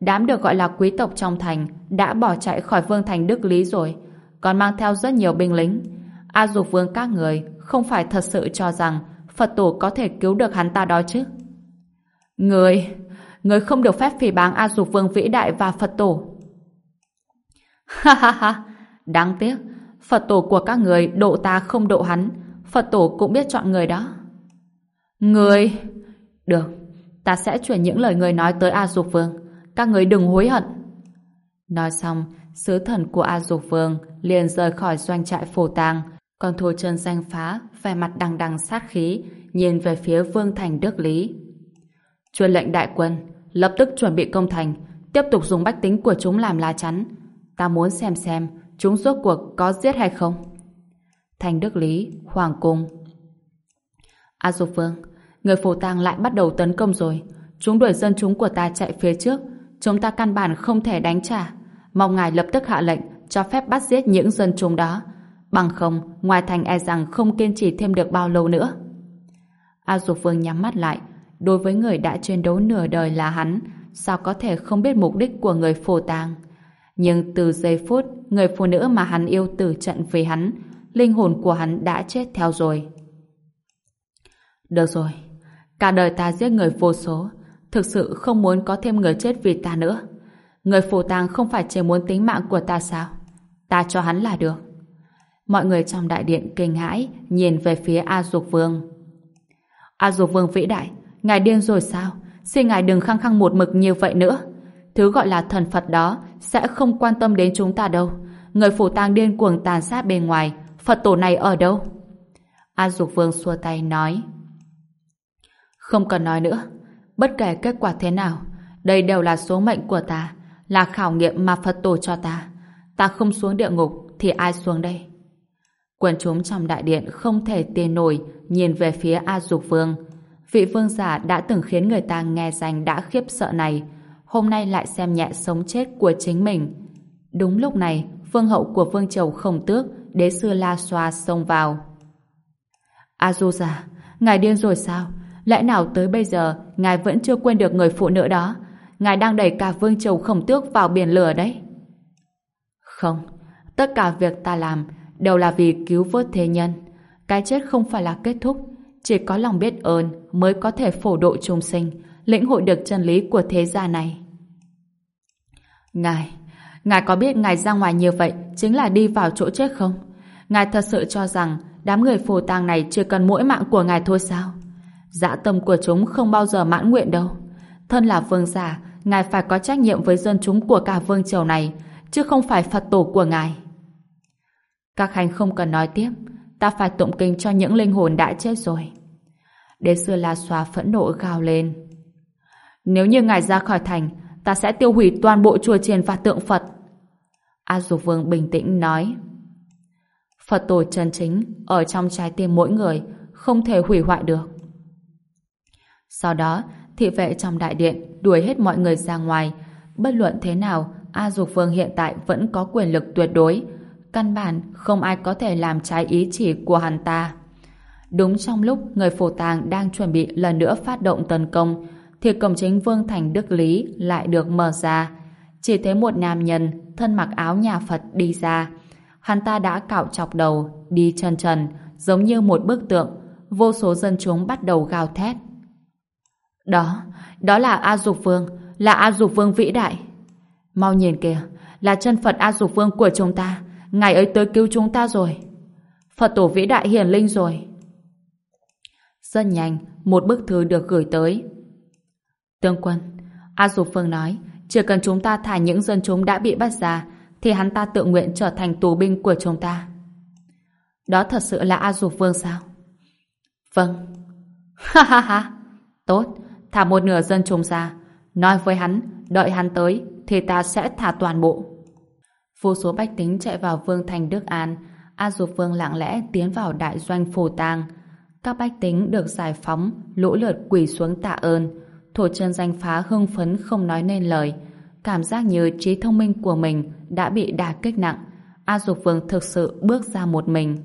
Đám được gọi là quý tộc trong thành đã bỏ chạy khỏi vương thành Đức Lý rồi, còn mang theo rất nhiều binh lính. A Dục Vương các người không phải thật sự cho rằng Phật tổ có thể cứu được hắn ta đó chứ? Người, người không được phép phỉ báng A Dục Vương vĩ đại và Phật tổ. Ha ha ha, đáng tiếc, Phật tổ của các người độ ta không độ hắn, Phật tổ cũng biết chọn người đó. Người... Được, ta sẽ chuyển những lời người nói tới A Dục Vương. Các người đừng hối hận. Nói xong, sứ thần của A Dục Vương liền rời khỏi doanh trại phổ tàng, còn thù chân danh phá, vẻ mặt đằng đằng sát khí, nhìn về phía Vương Thành Đức Lý. Truyền lệnh đại quân, lập tức chuẩn bị công thành, tiếp tục dùng bách tính của chúng làm lá chắn. Ta muốn xem xem chúng rốt cuộc có giết hay không. Thành Đức Lý, Hoàng Cung A Dục Vương, người phổ tang lại bắt đầu tấn công rồi. Chúng đuổi dân chúng của ta chạy phía trước. Chúng ta căn bản không thể đánh trả. Mong ngài lập tức hạ lệnh cho phép bắt giết những dân chúng đó. Bằng không, ngoài thành e rằng không kiên trì thêm được bao lâu nữa. A Dục Vương nhắm mắt lại. Đối với người đã chiến đấu nửa đời là hắn, sao có thể không biết mục đích của người phù tang? Nhưng từ giây phút người phụ nữ mà hắn yêu tử trận vì hắn, linh hồn của hắn đã chết theo rồi. Được rồi, cả đời ta giết người vô số, thực sự không muốn có thêm người chết vì ta nữa. Người phù tang không phải chỉ muốn tính mạng của ta sao? Ta cho hắn là được. Mọi người trong đại điện kinh hãi nhìn về phía A Dục Vương. A Dục Vương vĩ đại, ngài điên rồi sao? Xin ngài đừng khăng khăng một mực như vậy nữa. Thứ gọi là thần Phật đó sẽ không quan tâm đến chúng ta đâu. Người phủ tang điên cuồng tàn sát bên ngoài, Phật tổ này ở đâu? A Dục Vương xua tay nói. Không cần nói nữa. Bất kể kết quả thế nào, đây đều là số mệnh của ta, là khảo nghiệm mà Phật tổ cho ta. Ta không xuống địa ngục, thì ai xuống đây? Quần chúng trong đại điện không thể tiền nổi nhìn về phía A Dục Vương. Vị vương giả đã từng khiến người ta nghe danh đã khiếp sợ này, hôm nay lại xem nhẹ sống chết của chính mình. Đúng lúc này, vương hậu của vương triều không tước, đế sư La Xoa xông vào. A Du giả, ngài điên rồi sao? Lẽ nào tới bây giờ ngài vẫn chưa quên được người phụ nữ đó? Ngài đang đẩy cả vương triều không tước vào biển lửa đấy. Không, tất cả việc ta làm đều là vì cứu vớt thế nhân. Cái chết không phải là kết thúc, chỉ có lòng biết ơn mới có thể phổ độ chúng sinh, lĩnh hội được chân lý của thế gia này. Ngài, ngài có biết ngài ra ngoài như vậy chính là đi vào chỗ chết không? Ngài thật sự cho rằng đám người phù tang này chưa cần mỗi mạng của ngài thôi sao? Dạ tâm của chúng không bao giờ mãn nguyện đâu. Thân là vương giả, ngài phải có trách nhiệm với dân chúng của cả vương triều này, chứ không phải Phật tổ của ngài. Các hành không cần nói tiếp, ta phải tụng kinh cho những linh hồn đã chết rồi. Đế sư La Xoa phẫn nộ gào lên. Nếu như ngài ra khỏi thành, ta sẽ tiêu hủy toàn bộ chùa chiền và tượng Phật. A Dục Vương bình tĩnh nói. Phật tổ chân chính ở trong trái tim mỗi người không thể hủy hoại được. Sau đó, thị vệ trong đại điện đuổi hết mọi người ra ngoài. Bất luận thế nào, A Dục Vương hiện tại vẫn có quyền lực tuyệt đối. Căn bản không ai có thể làm trái ý chỉ của hắn ta. Đúng trong lúc người phổ tàng đang chuẩn bị lần nữa phát động tấn công, thì cổng chính Vương Thành Đức Lý lại được mở ra. Chỉ thấy một nam nhân thân mặc áo nhà Phật đi ra. Hắn ta đã cạo chọc đầu, đi chân trần, giống như một bức tượng. Vô số dân chúng bắt đầu gào thét. Đó, đó là A Dục Vương, là A Dục Vương vĩ đại. Mau nhìn kìa, là chân Phật A Dục Vương của chúng ta. Ngài ấy tới cứu chúng ta rồi. Phật tổ vĩ đại hiển linh rồi. Rất nhanh, một bức thư được gửi tới. Tương quân, A Dục Phương nói, chỉ cần chúng ta thả những dân chúng đã bị bắt ra, thì hắn ta tự nguyện trở thành tù binh của chúng ta. Đó thật sự là A Dục Vương sao? Vâng. Ha ha ha. Tốt, thả một nửa dân chúng ra. Nói với hắn, đợi hắn tới, thì ta sẽ thả toàn bộ. Vô số bách tính chạy vào Vương Thành Đức An. A Dục Vương lặng lẽ tiến vào đại doanh phù tang. Các bách tính được giải phóng, lũ lượt quỳ xuống tạ ơn. Thổ chân danh phá hưng phấn không nói nên lời. Cảm giác như trí thông minh của mình đã bị đả kích nặng. A Dục Vương thực sự bước ra một mình.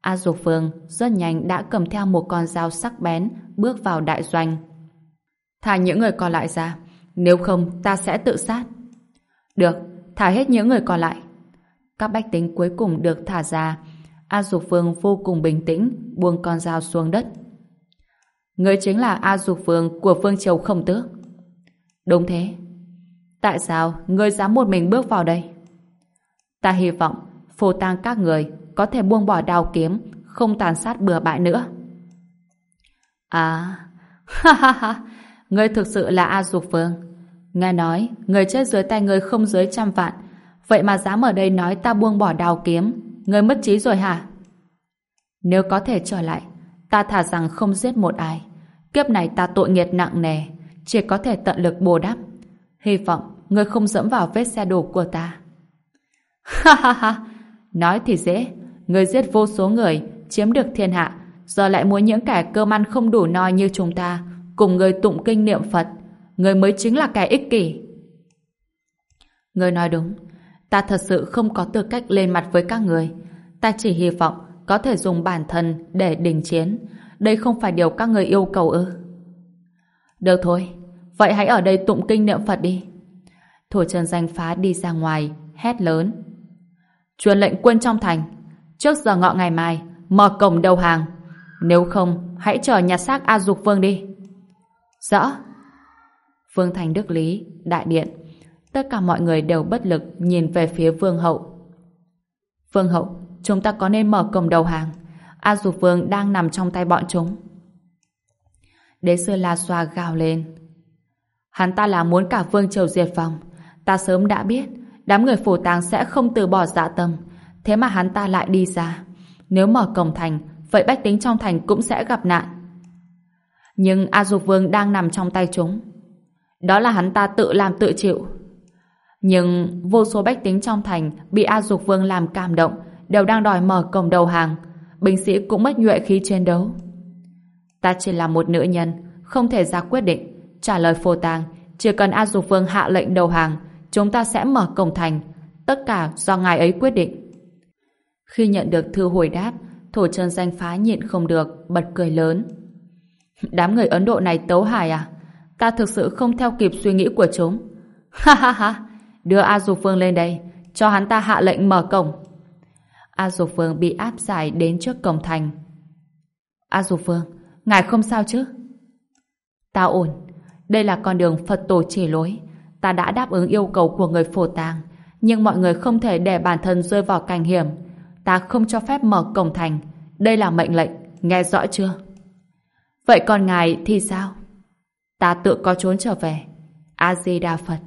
A Dục Vương rất nhanh đã cầm theo một con dao sắc bén bước vào đại doanh. Thả những người còn lại ra. Nếu không, ta sẽ tự sát. Được, thả hết những người còn lại. Các bách tính cuối cùng được thả ra. A Dục Vương vô cùng bình tĩnh buông con dao xuống đất. Người chính là A Dục Vương của Phương Triều không tước. Đúng thế. Tại sao người dám một mình bước vào đây? Ta hy vọng phù tang các người có thể buông bỏ đao kiếm, không tàn sát bừa bãi nữa. À, ha ha ha, ngươi thực sự là A Dục Vương. Nghe nói, người chết dưới tay ngươi không dưới trăm vạn, vậy mà dám ở đây nói ta buông bỏ đào kiếm, ngươi mất trí rồi hả? Nếu có thể trở lại, ta thả rằng không giết một ai. Kiếp này ta tội nghiệt nặng nề, chỉ có thể tận lực bù đắp. Hy vọng ngươi không dẫm vào vết xe đổ của ta. Ha ha ha, nói thì dễ, ngươi giết vô số người, chiếm được thiên hạ, giờ lại muốn những kẻ cơm ăn không đủ no như chúng ta cùng người tụng kinh niệm Phật. Người mới chính là kẻ ích kỷ. Người nói đúng. Ta thật sự không có tư cách lên mặt với các người. Ta chỉ hy vọng có thể dùng bản thân để đình chiến. Đây không phải điều các người yêu cầu ư. Được thôi. Vậy hãy ở đây tụng kinh niệm Phật đi. Thủ trần danh phá đi ra ngoài, hét lớn. Truyền lệnh quân trong thành. Trước giờ ngọ ngày mai, mở cổng đầu hàng. Nếu không, hãy chờ nhặt xác A Dục Vương đi. Rõ. Vương Thành Đức Lý, Đại Điện. Tất cả mọi người đều bất lực nhìn về phía Vương Hậu. Vương Hậu, chúng ta có nên mở cổng đầu hàng. A Dục Vương đang nằm trong tay bọn chúng. Đế sư La Xoa gào lên. Hắn ta là muốn cả Vương Triều diệt vong. Ta sớm đã biết, đám người phủ tàng sẽ không từ bỏ dạ tâm. Thế mà hắn ta lại đi ra. Nếu mở cổng thành, vậy bách tính trong thành cũng sẽ gặp nạn. Nhưng A Dục Vương đang nằm trong tay chúng. Đó là hắn ta tự làm tự chịu. Nhưng vô số bách tính trong thành bị A Dục Vương làm cảm động đều đang đòi mở cổng đầu hàng. Binh sĩ cũng mất nhuệ khí chiến đấu. Ta chỉ là một nữ nhân, không thể ra quyết định. Trả lời phô tàng, chỉ cần A Dục Vương hạ lệnh đầu hàng, chúng ta sẽ mở cổng thành. Tất cả do ngài ấy quyết định. Khi nhận được thư hồi đáp, thổ chân danh phá nhịn không được, bật cười lớn. Đám người Ấn Độ này tấu hài à? Ta thực sự không theo kịp suy nghĩ của chúng. Ha ha ha! Đưa A Dục Phương lên đây, cho hắn ta hạ lệnh mở cổng. A Dục Phương bị áp giải đến trước cổng thành. A Dục Phương, ngài không sao chứ? Ta ổn. Đây là con đường Phật tổ chỉ lối. Ta đã đáp ứng yêu cầu của người phổ tàng, nhưng mọi người không thể để bản thân rơi vào cảnh hiểm. Ta không cho phép mở cổng thành. Đây là mệnh lệnh, nghe rõ chưa? Vậy còn ngài thì sao? Ta tự có trốn trở về. A-di-đà Phật.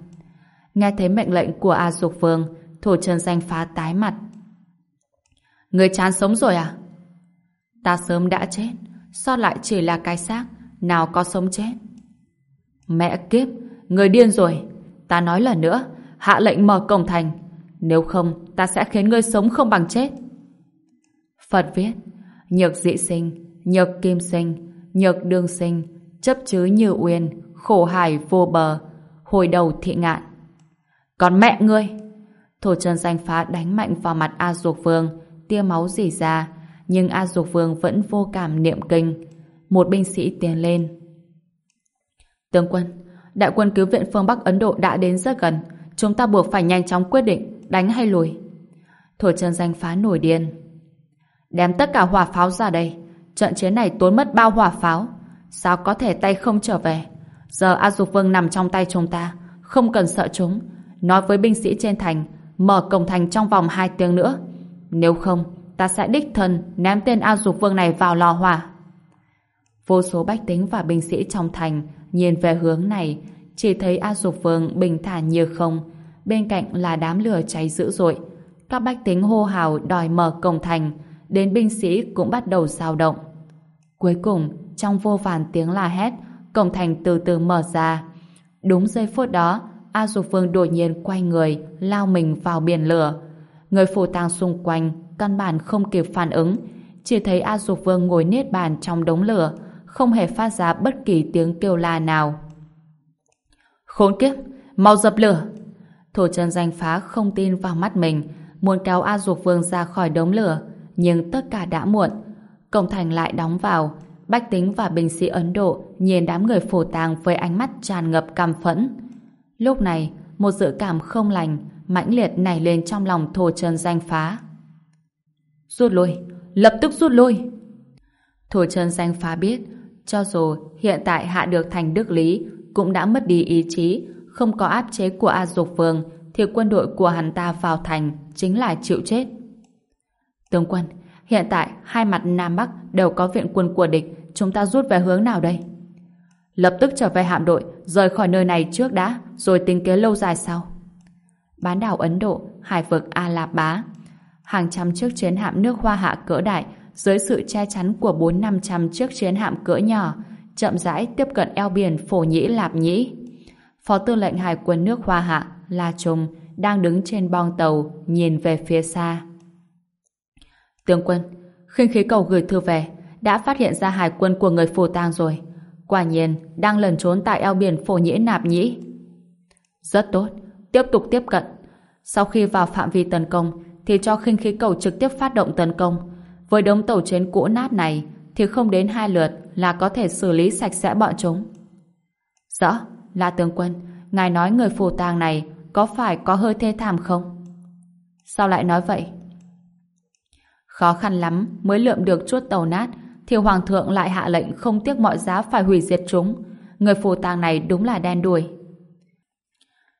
Nghe thấy mệnh lệnh của A Dục Vương, thủ trần danh phá tái mặt. Người chán sống rồi à? Ta sớm đã chết, sót lại chỉ là cái xác, nào có sống chết. Mẹ kiếp, người điên rồi. Ta nói lần nữa, hạ lệnh mở cổng thành. Nếu không, ta sẽ khiến ngươi sống không bằng chết. Phật viết, nhược dị sinh, nhược kim sinh, nhược đương sinh, chấp chứ như uyên, khổ hải vô bờ, hồi đầu thị ngạn. Còn mẹ ngươi! Thổ chân danh phá đánh mạnh vào mặt A Dục Vương, tia máu rỉ ra, nhưng A Dục Vương vẫn vô cảm niệm kinh. Một binh sĩ tiến lên. Tướng quân, đại quân cứu viện phương Bắc Ấn Độ đã đến rất gần. Chúng ta buộc phải nhanh chóng quyết định đánh hay lùi. Thổ chân danh phá nổi điên. Đem tất cả hỏa pháo ra đây. Trận chiến này tốn mất bao hỏa pháo. Sao có thể tay không trở về? Giờ A Dục Vương nằm trong tay chúng ta. Không cần sợ chúng. Nói với binh sĩ trên thành mở cổng thành trong vòng 2 tiếng nữa. Nếu không, ta sẽ đích thân ném tên A Dục Vương này vào lò hỏa. Vô số bách tính và binh sĩ trong thành nhìn về hướng này, chỉ thấy A Dục Vương bình thản như không, bên cạnh là đám lửa cháy dữ dội. Các bách tính hô hào đòi mở cổng thành, đến binh sĩ cũng bắt đầu dao động. Cuối cùng, trong vô vàn tiếng la hét, cổng thành từ từ mở ra. Đúng giây phút đó, A Dục Vương đột nhiên quay người, lao mình vào biển lửa. Người phù tang xung quanh, căn bản không kịp phản ứng, chỉ thấy A Dục Vương ngồi niết bàn trong đống lửa, không hề phát ra bất kỳ tiếng kêu la nào. Khốn kiếp, mau dập lửa! Thổ chân danh phá không tin vào mắt mình, muốn kéo A Dục Vương ra khỏi đống lửa, nhưng tất cả đã muộn. Cổng thành lại đóng vào, bách tính và binh sĩ Ấn Độ nhìn đám người phổ tàng với ánh mắt tràn ngập căm phẫn. Lúc này, một dự cảm không lành, mãnh liệt nảy lên trong lòng thổ chân danh phá. Rút lui, lập tức rút lui! Thổ chân danh phá biết, cho dù hiện tại hạ được thành đức lý, cũng đã mất đi ý chí, không có áp chế của A Dục Vương, thì quân đội của hắn ta vào thành chính là chịu chết. Tướng quân, hiện tại hai mặt Nam Bắc đều có viện quân của địch, chúng ta rút về hướng nào đây? Lập tức trở về hạm đội, rời khỏi nơi này trước đã, rồi tính kế lâu dài sau. Bán đảo Ấn Độ, hải vực A Lạp Bá. Hàng trăm chiếc chiến hạm nước hoa hạ cỡ đại, dưới sự che chắn của bốn năm trăm chiếc chiến hạm cỡ nhỏ, chậm rãi tiếp cận eo biển Phổ Nhĩ Lạp Nhĩ. Phó tư lệnh hải quân nước Hoa Hạ, La Trung, đang đứng trên bong tàu, nhìn về phía xa. Tướng quân, khinh khí cầu gửi thư về, đã phát hiện ra hải quân của người phù tang rồi. Quả nhiên, đang lẩn trốn tại eo biển phổ nhĩ nạp nhĩ. Rất tốt, tiếp tục tiếp cận. Sau khi vào phạm vi tấn công, thì cho khinh khí cầu trực tiếp phát động tấn công. Với đống tàu chiến cũ nát này, thì không đến hai lượt là có thể xử lý sạch sẽ bọn chúng. Rõ, là tướng quân, ngài nói người phù tang này có phải có hơi thê thảm không? Sao lại nói vậy? Khó khăn lắm mới lượm được chút tàu nát thì hoàng thượng lại hạ lệnh không tiếc mọi giá phải hủy diệt chúng. Người phù tang này đúng là đen đuổi.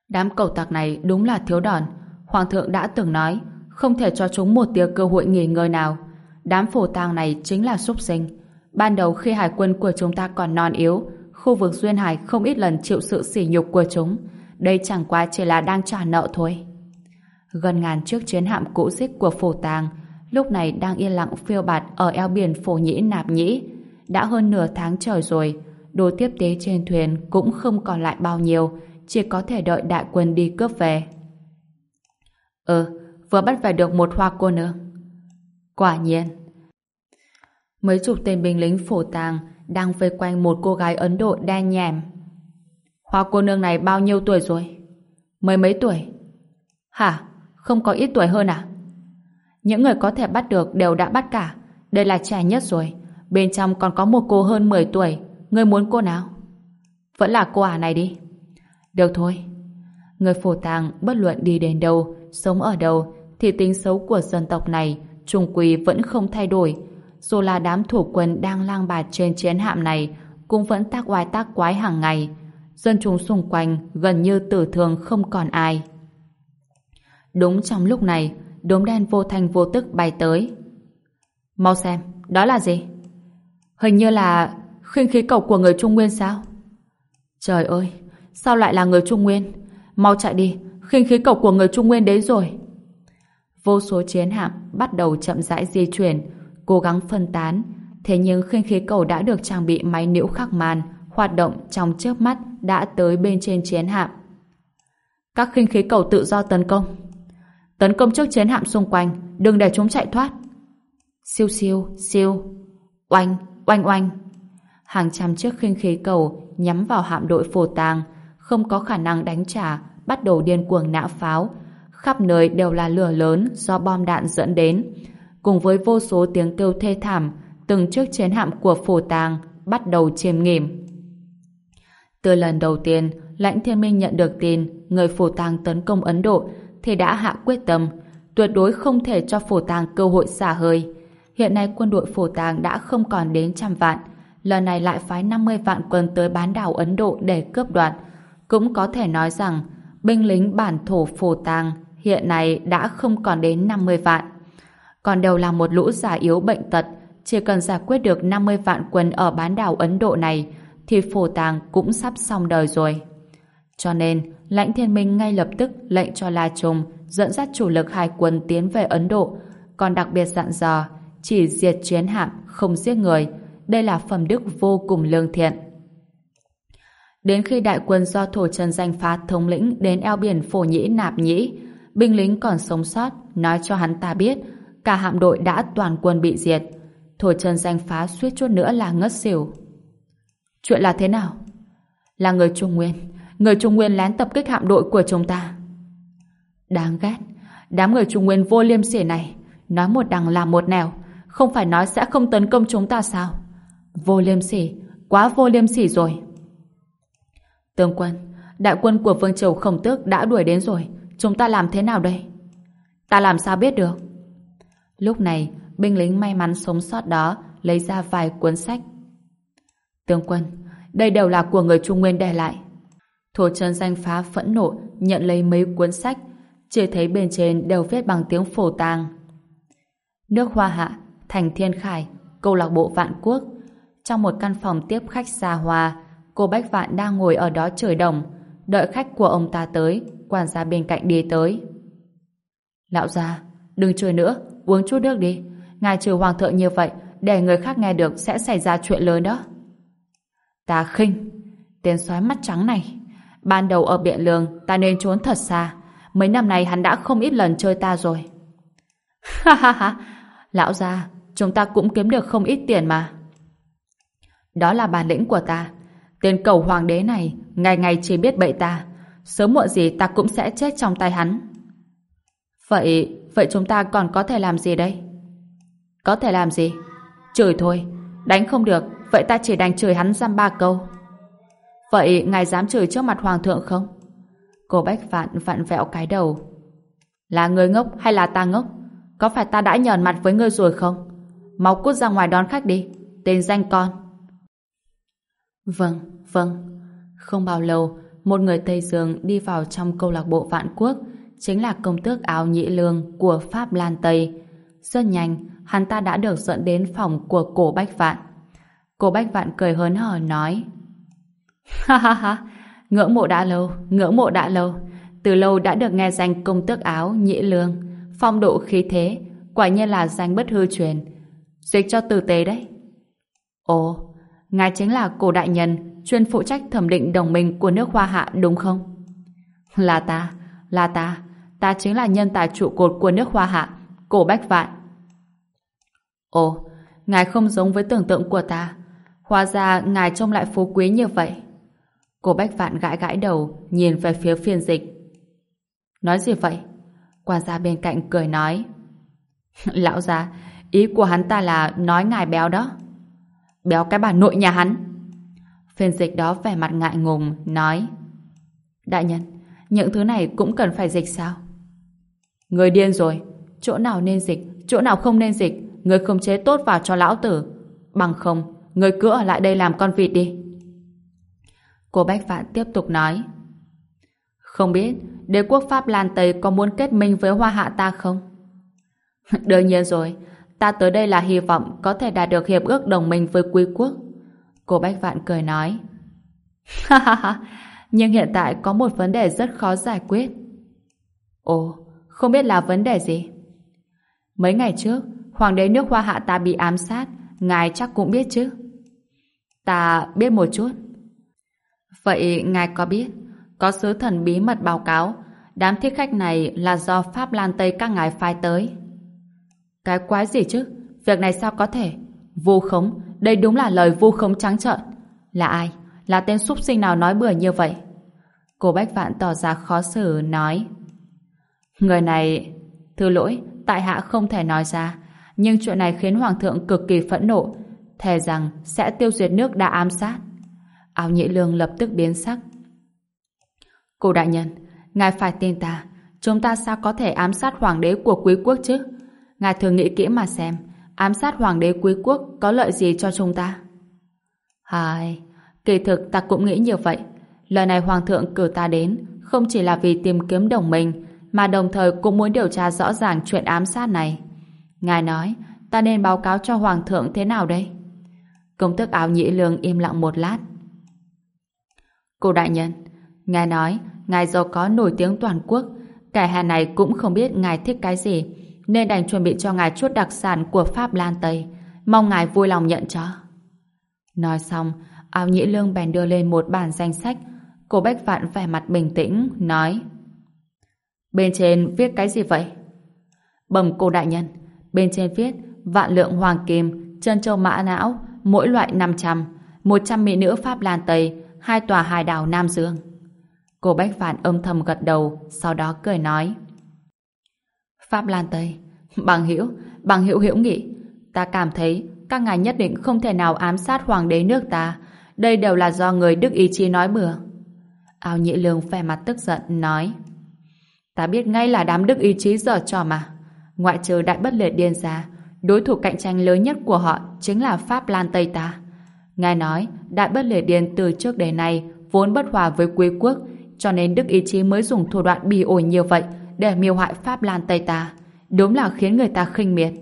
Đám cầu tặc này đúng là thiếu đòn. Hoàng thượng đã từng nói không thể cho chúng một tia cơ hội nghỉ ngơi nào. Đám phù tang này chính là súc sinh. Ban đầu khi hải quân của chúng ta còn non yếu, khu vực Duyên Hải không ít lần chịu sự sỉ nhục của chúng. Đây chẳng qua chỉ là đang trả nợ thôi. Gần ngàn chiếc chiến hạm cũ xích của phù tang lúc này đang yên lặng phiêu bạt ở eo biển phổ nhĩ nạp nhĩ. Đã hơn nửa tháng trời rồi, đồ tiếp tế trên thuyền cũng không còn lại bao nhiêu, chỉ có thể đợi đại quân đi cướp về. Ừ, vừa bắt về được một hoa cô nương. Quả nhiên. Mấy chục tên binh lính phổ tàng đang vây quanh một cô gái Ấn Độ đen nhèm. Hoa cô nương này bao nhiêu tuổi rồi? Mấy mấy tuổi? Hả? Không có ít tuổi hơn à? Những người có thể bắt được đều đã bắt cả. Đây là trẻ nhất rồi. Bên trong còn có một cô hơn 10 tuổi. Ngươi muốn cô nào? Vẫn là cô à này đi. Được thôi. Người phổ tàng bất luận đi đến đâu, sống ở đâu, thì tính xấu của dân tộc này trung quy vẫn không thay đổi. Dù là đám thủ quân đang lang bạt trên chiến hạm này cũng vẫn tác oai tác quái hàng ngày. Dân chúng xung quanh gần như tử thường không còn ai. Đúng trong lúc này, đốm đen vô thành vô tức bay tới. Mau xem, đó là gì? Hình như là khinh khí cầu của người Trung Nguyên sao? Trời ơi, sao lại là người Trung Nguyên? Mau chạy đi, khinh khí cầu của người Trung Nguyên đến rồi. Vô số chiến hạm bắt đầu chậm rãi di chuyển, cố gắng phân tán. Thế nhưng khinh khí cầu đã được trang bị máy nhiễu khắc màn, hoạt động trong chớp mắt đã tới bên trên chiến hạm. Các khinh khí cầu tự do tấn công. Tấn công trước chiến hạm xung quanh, đừng để chúng chạy thoát. Siêu siêu, siêu. Oanh, oanh oanh. Hàng trăm chiếc khinh khí cầu nhắm vào hạm đội phổ tàng, không có khả năng đánh trả, bắt đầu điên cuồng nã pháo. Khắp nơi đều là lửa lớn do bom đạn dẫn đến. Cùng với vô số tiếng kêu thê thảm, từng chiếc chiến hạm của phổ tàng bắt đầu chìm nghỉm. Từ lần đầu tiên, lãnh thiên minh nhận được tin người phổ tàng tấn công Ấn Độ thì đã hạ quyết tâm tuyệt đối không thể cho phổ tàng cơ hội xả hơi. Hiện nay quân đội phổ tàng đã không còn đến trăm vạn, lần này lại phái 50 vạn quân tới bán đảo Ấn Độ để cướp đoạt. Cũng có thể nói rằng binh lính bản thổ phổ tàng hiện nay đã không còn đến 50 vạn. Còn đều là một lũ già yếu bệnh tật, chỉ cần giải quyết được 50 vạn quân ở bán đảo Ấn Độ này thì phổ tàng cũng sắp xong đời rồi. Cho nên, Lãnh Thiên Minh ngay lập tức lệnh cho La Trung dẫn dắt chủ lực hai quân tiến về Ấn Độ, còn đặc biệt dặn dò chỉ diệt chiến hạm, không giết người. Đây là phẩm đức vô cùng lương thiện. Đến khi đại quân do Thổ Trần danh phá thống lĩnh đến eo biển Phổ Nhĩ Nạp Nhĩ, binh lính còn sống sót nói cho hắn ta biết cả hạm đội đã toàn quân bị diệt. Thổ Trần danh phá suýt chút nữa là ngất xỉu. Chuyện là thế nào? Là người Trung Nguyên người Trung Nguyên lén tập kích hạm đội của chúng ta. Đáng ghét, đám người Trung Nguyên vô liêm sỉ này, nói một đằng làm một nẻo, không phải nói sẽ không tấn công chúng ta sao? Vô liêm sỉ, quá vô liêm sỉ rồi. Tướng quân, đại quân của Vương Triều Khổng Tước đã đuổi đến rồi, chúng ta làm thế nào đây? Ta làm sao biết được? Lúc này, binh lính may mắn sống sót đó lấy ra vài cuốn sách. Tướng quân, đây đều là của người Trung Nguyên để lại. Thổ chân danh phá phẫn nộ nhận lấy mấy cuốn sách chỉ thấy bên trên đều viết bằng tiếng phổ tàng. Nước Hoa Hạ, Thành Thiên Khải, câu lạc bộ Vạn Quốc. Trong một căn phòng tiếp khách xa hoa, cô Bách Vạn đang ngồi ở đó trời đồng, đợi khách của ông ta tới, quản gia bên cạnh đi tới. Lão gia, đừng chơi nữa, uống chút nước đi. Ngài trừ hoàng thượng như vậy, để người khác nghe được sẽ xảy ra chuyện lớn đó. Ta khinh, tên soái mắt trắng này. Ban đầu ở Biện Lương, ta nên trốn thật xa. Mấy năm nay hắn đã không ít lần chơi ta rồi. Ha ha ha, lão gia, chúng ta cũng kiếm được không ít tiền mà. Đó là bản lĩnh của ta. Tên cầu hoàng đế này ngày ngày chỉ biết bậy ta. Sớm muộn gì ta cũng sẽ chết trong tay hắn. Vậy, vậy chúng ta còn có thể làm gì đây? Có thể làm gì? Chửi thôi. Đánh không được, vậy ta chỉ đành chửi hắn giam ba câu. Vậy ngài dám chửi trước mặt hoàng thượng không? Cô Bách Vạn vặn vẹo cái đầu. Là người ngốc hay là ta ngốc? Có phải ta đã nhờn mặt với ngươi rồi không? Mau cút ra ngoài đón khách đi. Tên danh con. Vâng, vâng. Không bao lâu, một người Tây Dương đi vào trong câu lạc bộ Vạn Quốc, chính là công tước áo nhị lương của Pháp Lan Tây. Rất nhanh, hắn ta đã được dẫn đến phòng của cổ Bách Vạn. Cổ Bách Vạn cười hớn hở nói Ha ha ha, ngưỡng mộ đã lâu, ngưỡng mộ đã lâu. Từ lâu đã được nghe danh công tước áo nhĩ lương, phong độ khí thế, quả nhiên là danh bất hư truyền. Dịch cho tử tế đấy. Ồ, ngài chính là cổ đại nhân chuyên phụ trách thẩm định đồng minh của nước Hoa Hạ đúng không? Là ta, là ta, ta chính là nhân tài trụ cột của nước Hoa Hạ, cổ Bách Vạn. Ồ, ngài không giống với tưởng tượng của ta. Hóa ra ngài trông lại phú quý như vậy cô Bách Vạn gãi gãi đầu, nhìn về phía phiên dịch. Nói gì vậy? Quan gia bên cạnh cười nói. Lão gia, ý của hắn ta là nói ngài béo đó. Béo cái bà nội nhà hắn. Phiên dịch đó vẻ mặt ngại ngùng, nói. Đại nhân, những thứ này cũng cần phải dịch sao? Người điên rồi, chỗ nào nên dịch, chỗ nào không nên dịch, người không chế tốt vào cho lão tử. Bằng không, người cứ ở lại đây làm con vịt đi. Cô Bách Vạn tiếp tục nói. Không biết, đế quốc Pháp Lan Tây có muốn kết minh với Hoa Hạ ta không? Đương nhiên rồi, ta tới đây là hy vọng có thể đạt được hiệp ước đồng minh với quý quốc. Cô Bách Vạn cười nói. Ha ha ha, nhưng hiện tại có một vấn đề rất khó giải quyết. Ồ, không biết là vấn đề gì? Mấy ngày trước, Hoàng đế nước Hoa Hạ ta bị ám sát, ngài chắc cũng biết chứ. Ta biết một chút. Vậy ngài có biết, có sứ thần bí mật báo cáo đám thiết khách này là do Pháp Lan Tây các ngài phái tới. Cái quái gì chứ? Việc này sao có thể? Vu khống, đây đúng là lời vu khống trắng trợn. Là ai? Là tên súc sinh nào nói bừa như vậy? Cô Bách Vạn tỏ ra khó xử, nói Người này... thưa lỗi, tại hạ không thể nói ra nhưng chuyện này khiến Hoàng thượng cực kỳ phẫn nộ thề rằng sẽ tiêu diệt nước đã ám sát. Áo nhị lương lập tức biến sắc. Cô đại nhân, ngài phải tin ta, chúng ta sao có thể ám sát hoàng đế của quý quốc chứ? Ngài thường nghĩ kỹ mà xem, ám sát hoàng đế quý quốc có lợi gì cho chúng ta? Hai, kỳ thực ta cũng nghĩ như vậy. Lần này hoàng thượng cử ta đến không chỉ là vì tìm kiếm đồng minh, mà đồng thời cũng muốn điều tra rõ ràng chuyện ám sát này. Ngài nói, ta nên báo cáo cho hoàng thượng thế nào đây? Công tước áo nhĩ lương im lặng một lát. Cô đại nhân, ngài nói, ngài giàu có nổi tiếng toàn quốc, kẻ hà này cũng không biết ngài thích cái gì, nên đành chuẩn bị cho ngài chút đặc sản của Pháp Lan Tây, mong ngài vui lòng nhận cho. Nói xong, áo nhĩ lương bèn đưa lên một bản danh sách, cô Bách Vạn vẻ mặt bình tĩnh, nói Bên trên viết cái gì vậy? Bẩm cô đại nhân, bên trên viết vạn lượng hoàng kim, chân châu mã não, mỗi loại 500, 100 mỹ nữ Pháp Lan Tây, hai tòa hải đảo Nam Dương. Cô Bách Phản âm thầm gật đầu, sau đó cười nói. Pháp Lan Tây, bằng hữu, bằng hữu hữu nghị, ta cảm thấy các ngài nhất định không thể nào ám sát hoàng đế nước ta. Đây đều là do người Đức ý chí nói bừa. ao nhị lương vẻ mặt tức giận, nói. Ta biết ngay là đám Đức ý chí dở trò mà. Ngoại trừ đại bất liệt điên ra, đối thủ cạnh tranh lớn nhất của họ chính là Pháp Lan Tây ta. Ngài nói, đại bất liệt điền từ trước đến nay vốn bất hòa với quý quốc, cho nên Đức ý chí mới dùng thủ đoạn bi ổi như vậy để miêu hại Pháp Lan Tây ta. Đúng là khiến người ta khinh miệt.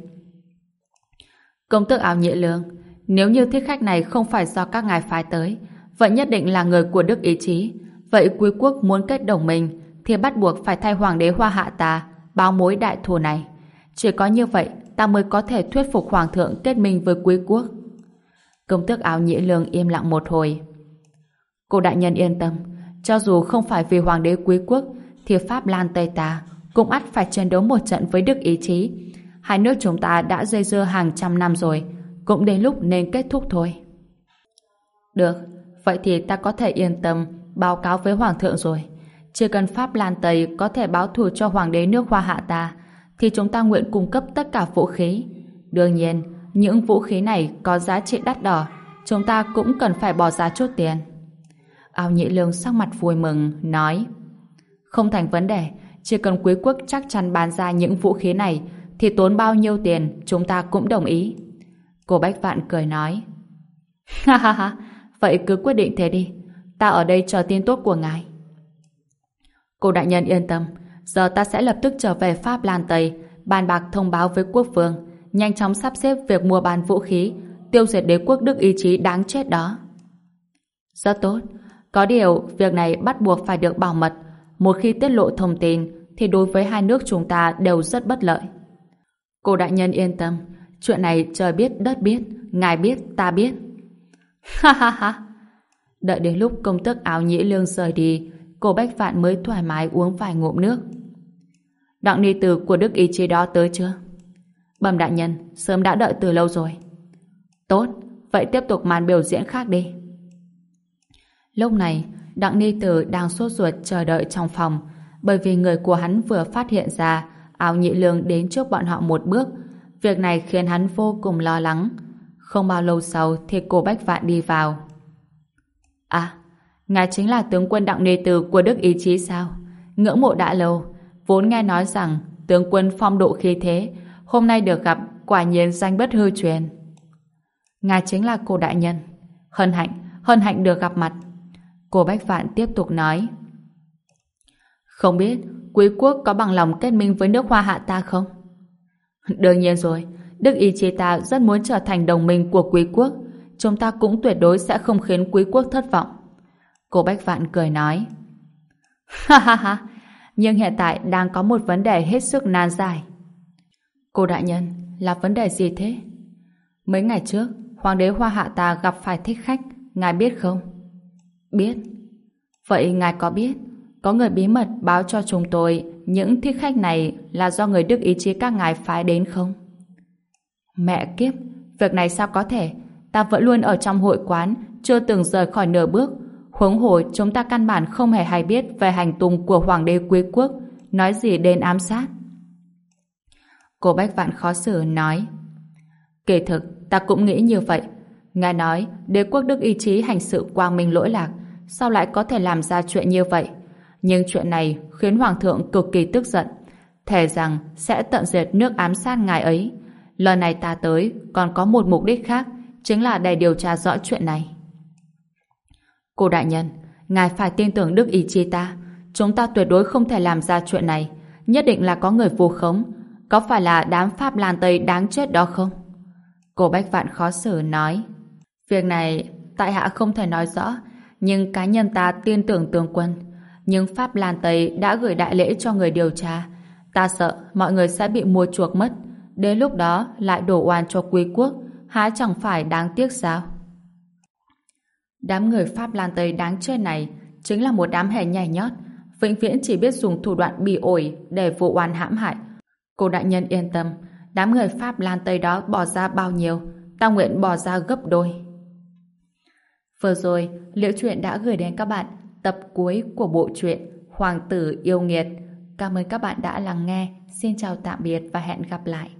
Công tước áo nhị lương, nếu như thiết khách này không phải do các ngài phái tới, vậy nhất định là người của Đức ý chí. Vậy quý quốc muốn kết đồng minh, thì bắt buộc phải thay hoàng đế hoa hạ ta, báo mối đại thù này. Chỉ có như vậy, ta mới có thể thuyết phục hoàng thượng kết minh với quý quốc. Công tước áo nhĩ lương im lặng một hồi. Cô đại nhân yên tâm, cho dù không phải vì hoàng đế quý quốc, thì Pháp Lan Tây ta cũng ắt phải chiến đấu một trận với Đức ý chí. Hai nước chúng ta đã dây dưa hàng trăm năm rồi, cũng đến lúc nên kết thúc thôi. Được, vậy thì ta có thể yên tâm báo cáo với Hoàng thượng rồi. Chỉ cần Pháp Lan Tây có thể báo thù cho Hoàng đế nước Hoa Hạ ta, thì chúng ta nguyện cung cấp tất cả vũ khí. Đương nhiên, những vũ khí này có giá trị đắt đỏ, chúng ta cũng cần phải bỏ ra chút tiền. Ao Nhị Lương sắc mặt vui mừng, nói Không thành vấn đề, chỉ cần quý quốc chắc chắn bán ra những vũ khí này thì tốn bao nhiêu tiền chúng ta cũng đồng ý. Cô Bách Vạn cười nói Ha ha ha, vậy cứ quyết định thế đi. Ta ở đây chờ tin tốt của ngài. Cô đại nhân yên tâm, giờ ta sẽ lập tức trở về Pháp Lan Tây, bàn bạc thông báo với quốc vương, nhanh chóng sắp xếp việc mua bán vũ khí, tiêu diệt đế quốc Đức ý chí đáng chết đó. Rất tốt. Có điều, việc này bắt buộc phải được bảo mật. Một khi tiết lộ thông tin, thì đối với hai nước chúng ta đều rất bất lợi. Cô đại nhân yên tâm, chuyện này trời biết đất biết, ngài biết, ta biết. Ha ha ha! Đợi đến lúc công tước áo nhĩ lương rời đi, cô Bách Vạn mới thoải mái uống vài ngụm nước. đoạn đi từ của Đức ý chí đó tới chưa? Bẩm đại nhân, sớm đã đợi từ lâu rồi. Tốt, vậy tiếp tục màn biểu diễn khác đi. Lúc này, Đặng Ni Tử đang sốt ruột chờ đợi trong phòng, bởi vì người của hắn vừa phát hiện ra áo nhị lương đến trước bọn họ một bước. Việc này khiến hắn vô cùng lo lắng. Không bao lâu sau thì cô Bách Vạn đi vào. À, ngài chính là tướng quân Đặng Ni Tử của Đức Ý Chí sao? Ngưỡng mộ đã lâu, vốn nghe nói rằng tướng quân phong độ khí thế, hôm nay được gặp quả nhiên danh bất hư truyền. Ngài chính là cô đại nhân. Hân hạnh, hân hạnh được gặp mặt. Cô Bách Vạn tiếp tục nói. Không biết quý quốc có bằng lòng kết minh với nước Hoa Hạ ta không? Đương nhiên rồi. Đức ý chí ta rất muốn trở thành đồng minh của quý quốc. Chúng ta cũng tuyệt đối sẽ không khiến quý quốc thất vọng. Cô Bách Vạn cười nói. Ha ha ha. Nhưng hiện tại đang có một vấn đề hết sức nan giải. Cô đại nhân, là vấn đề gì thế? Mấy ngày trước, Hoàng đế Hoa Hạ ta gặp phải thích khách, ngài biết không? Biết. Vậy ngài có biết, có người bí mật báo cho chúng tôi những thích khách này là do người Đức ý chí các ngài phái đến không? Mẹ kiếp, việc này sao có thể? Ta vẫn luôn ở trong hội quán, chưa từng rời khỏi nửa bước. Huống hồ chúng ta căn bản không hề hay biết về hành tung của Hoàng đế Quý Quốc, nói gì đến ám sát. Cô Bách Vạn khó xử nói Kể thực, ta cũng nghĩ như vậy. Ngài nói, đế quốc Đức ý chí hành sự quang minh lỗi lạc, sao lại có thể làm ra chuyện như vậy? Nhưng chuyện này khiến Hoàng thượng cực kỳ tức giận, thề rằng sẽ tận diệt nước ám sát ngài ấy. Lần này ta tới còn có một mục đích khác, chính là để điều tra rõ chuyện này. Cô đại nhân, ngài phải tin tưởng Đức ý chí ta. Chúng ta tuyệt đối không thể làm ra chuyện này. Nhất định là có người vu khống. Có phải là đám Pháp Lan Tây đáng chết đó không? Cô Bách Vạn khó xử nói. Việc này tại hạ không thể nói rõ, nhưng cá nhân ta tin tưởng tướng quân. Nhưng Pháp Lan Tây đã gửi đại lễ cho người điều tra. Ta sợ mọi người sẽ bị mua chuộc mất. Đến lúc đó lại đổ oan cho quý quốc, há chẳng phải đáng tiếc sao? Đám người Pháp Lan Tây đáng chơi này chính là một đám hề nhảy nhót, vĩnh viễn chỉ biết dùng thủ đoạn bị ổi để vụ oan hãm hại. Cô đại nhân yên tâm, đám người Pháp Lan Tây đó bỏ ra bao nhiêu, ta nguyện bỏ ra gấp đôi. Vừa rồi, Liễu Chuyện đã gửi đến các bạn tập cuối của bộ truyện Hoàng tử yêu nghiệt. Cảm ơn các bạn đã lắng nghe. Xin chào tạm biệt và hẹn gặp lại.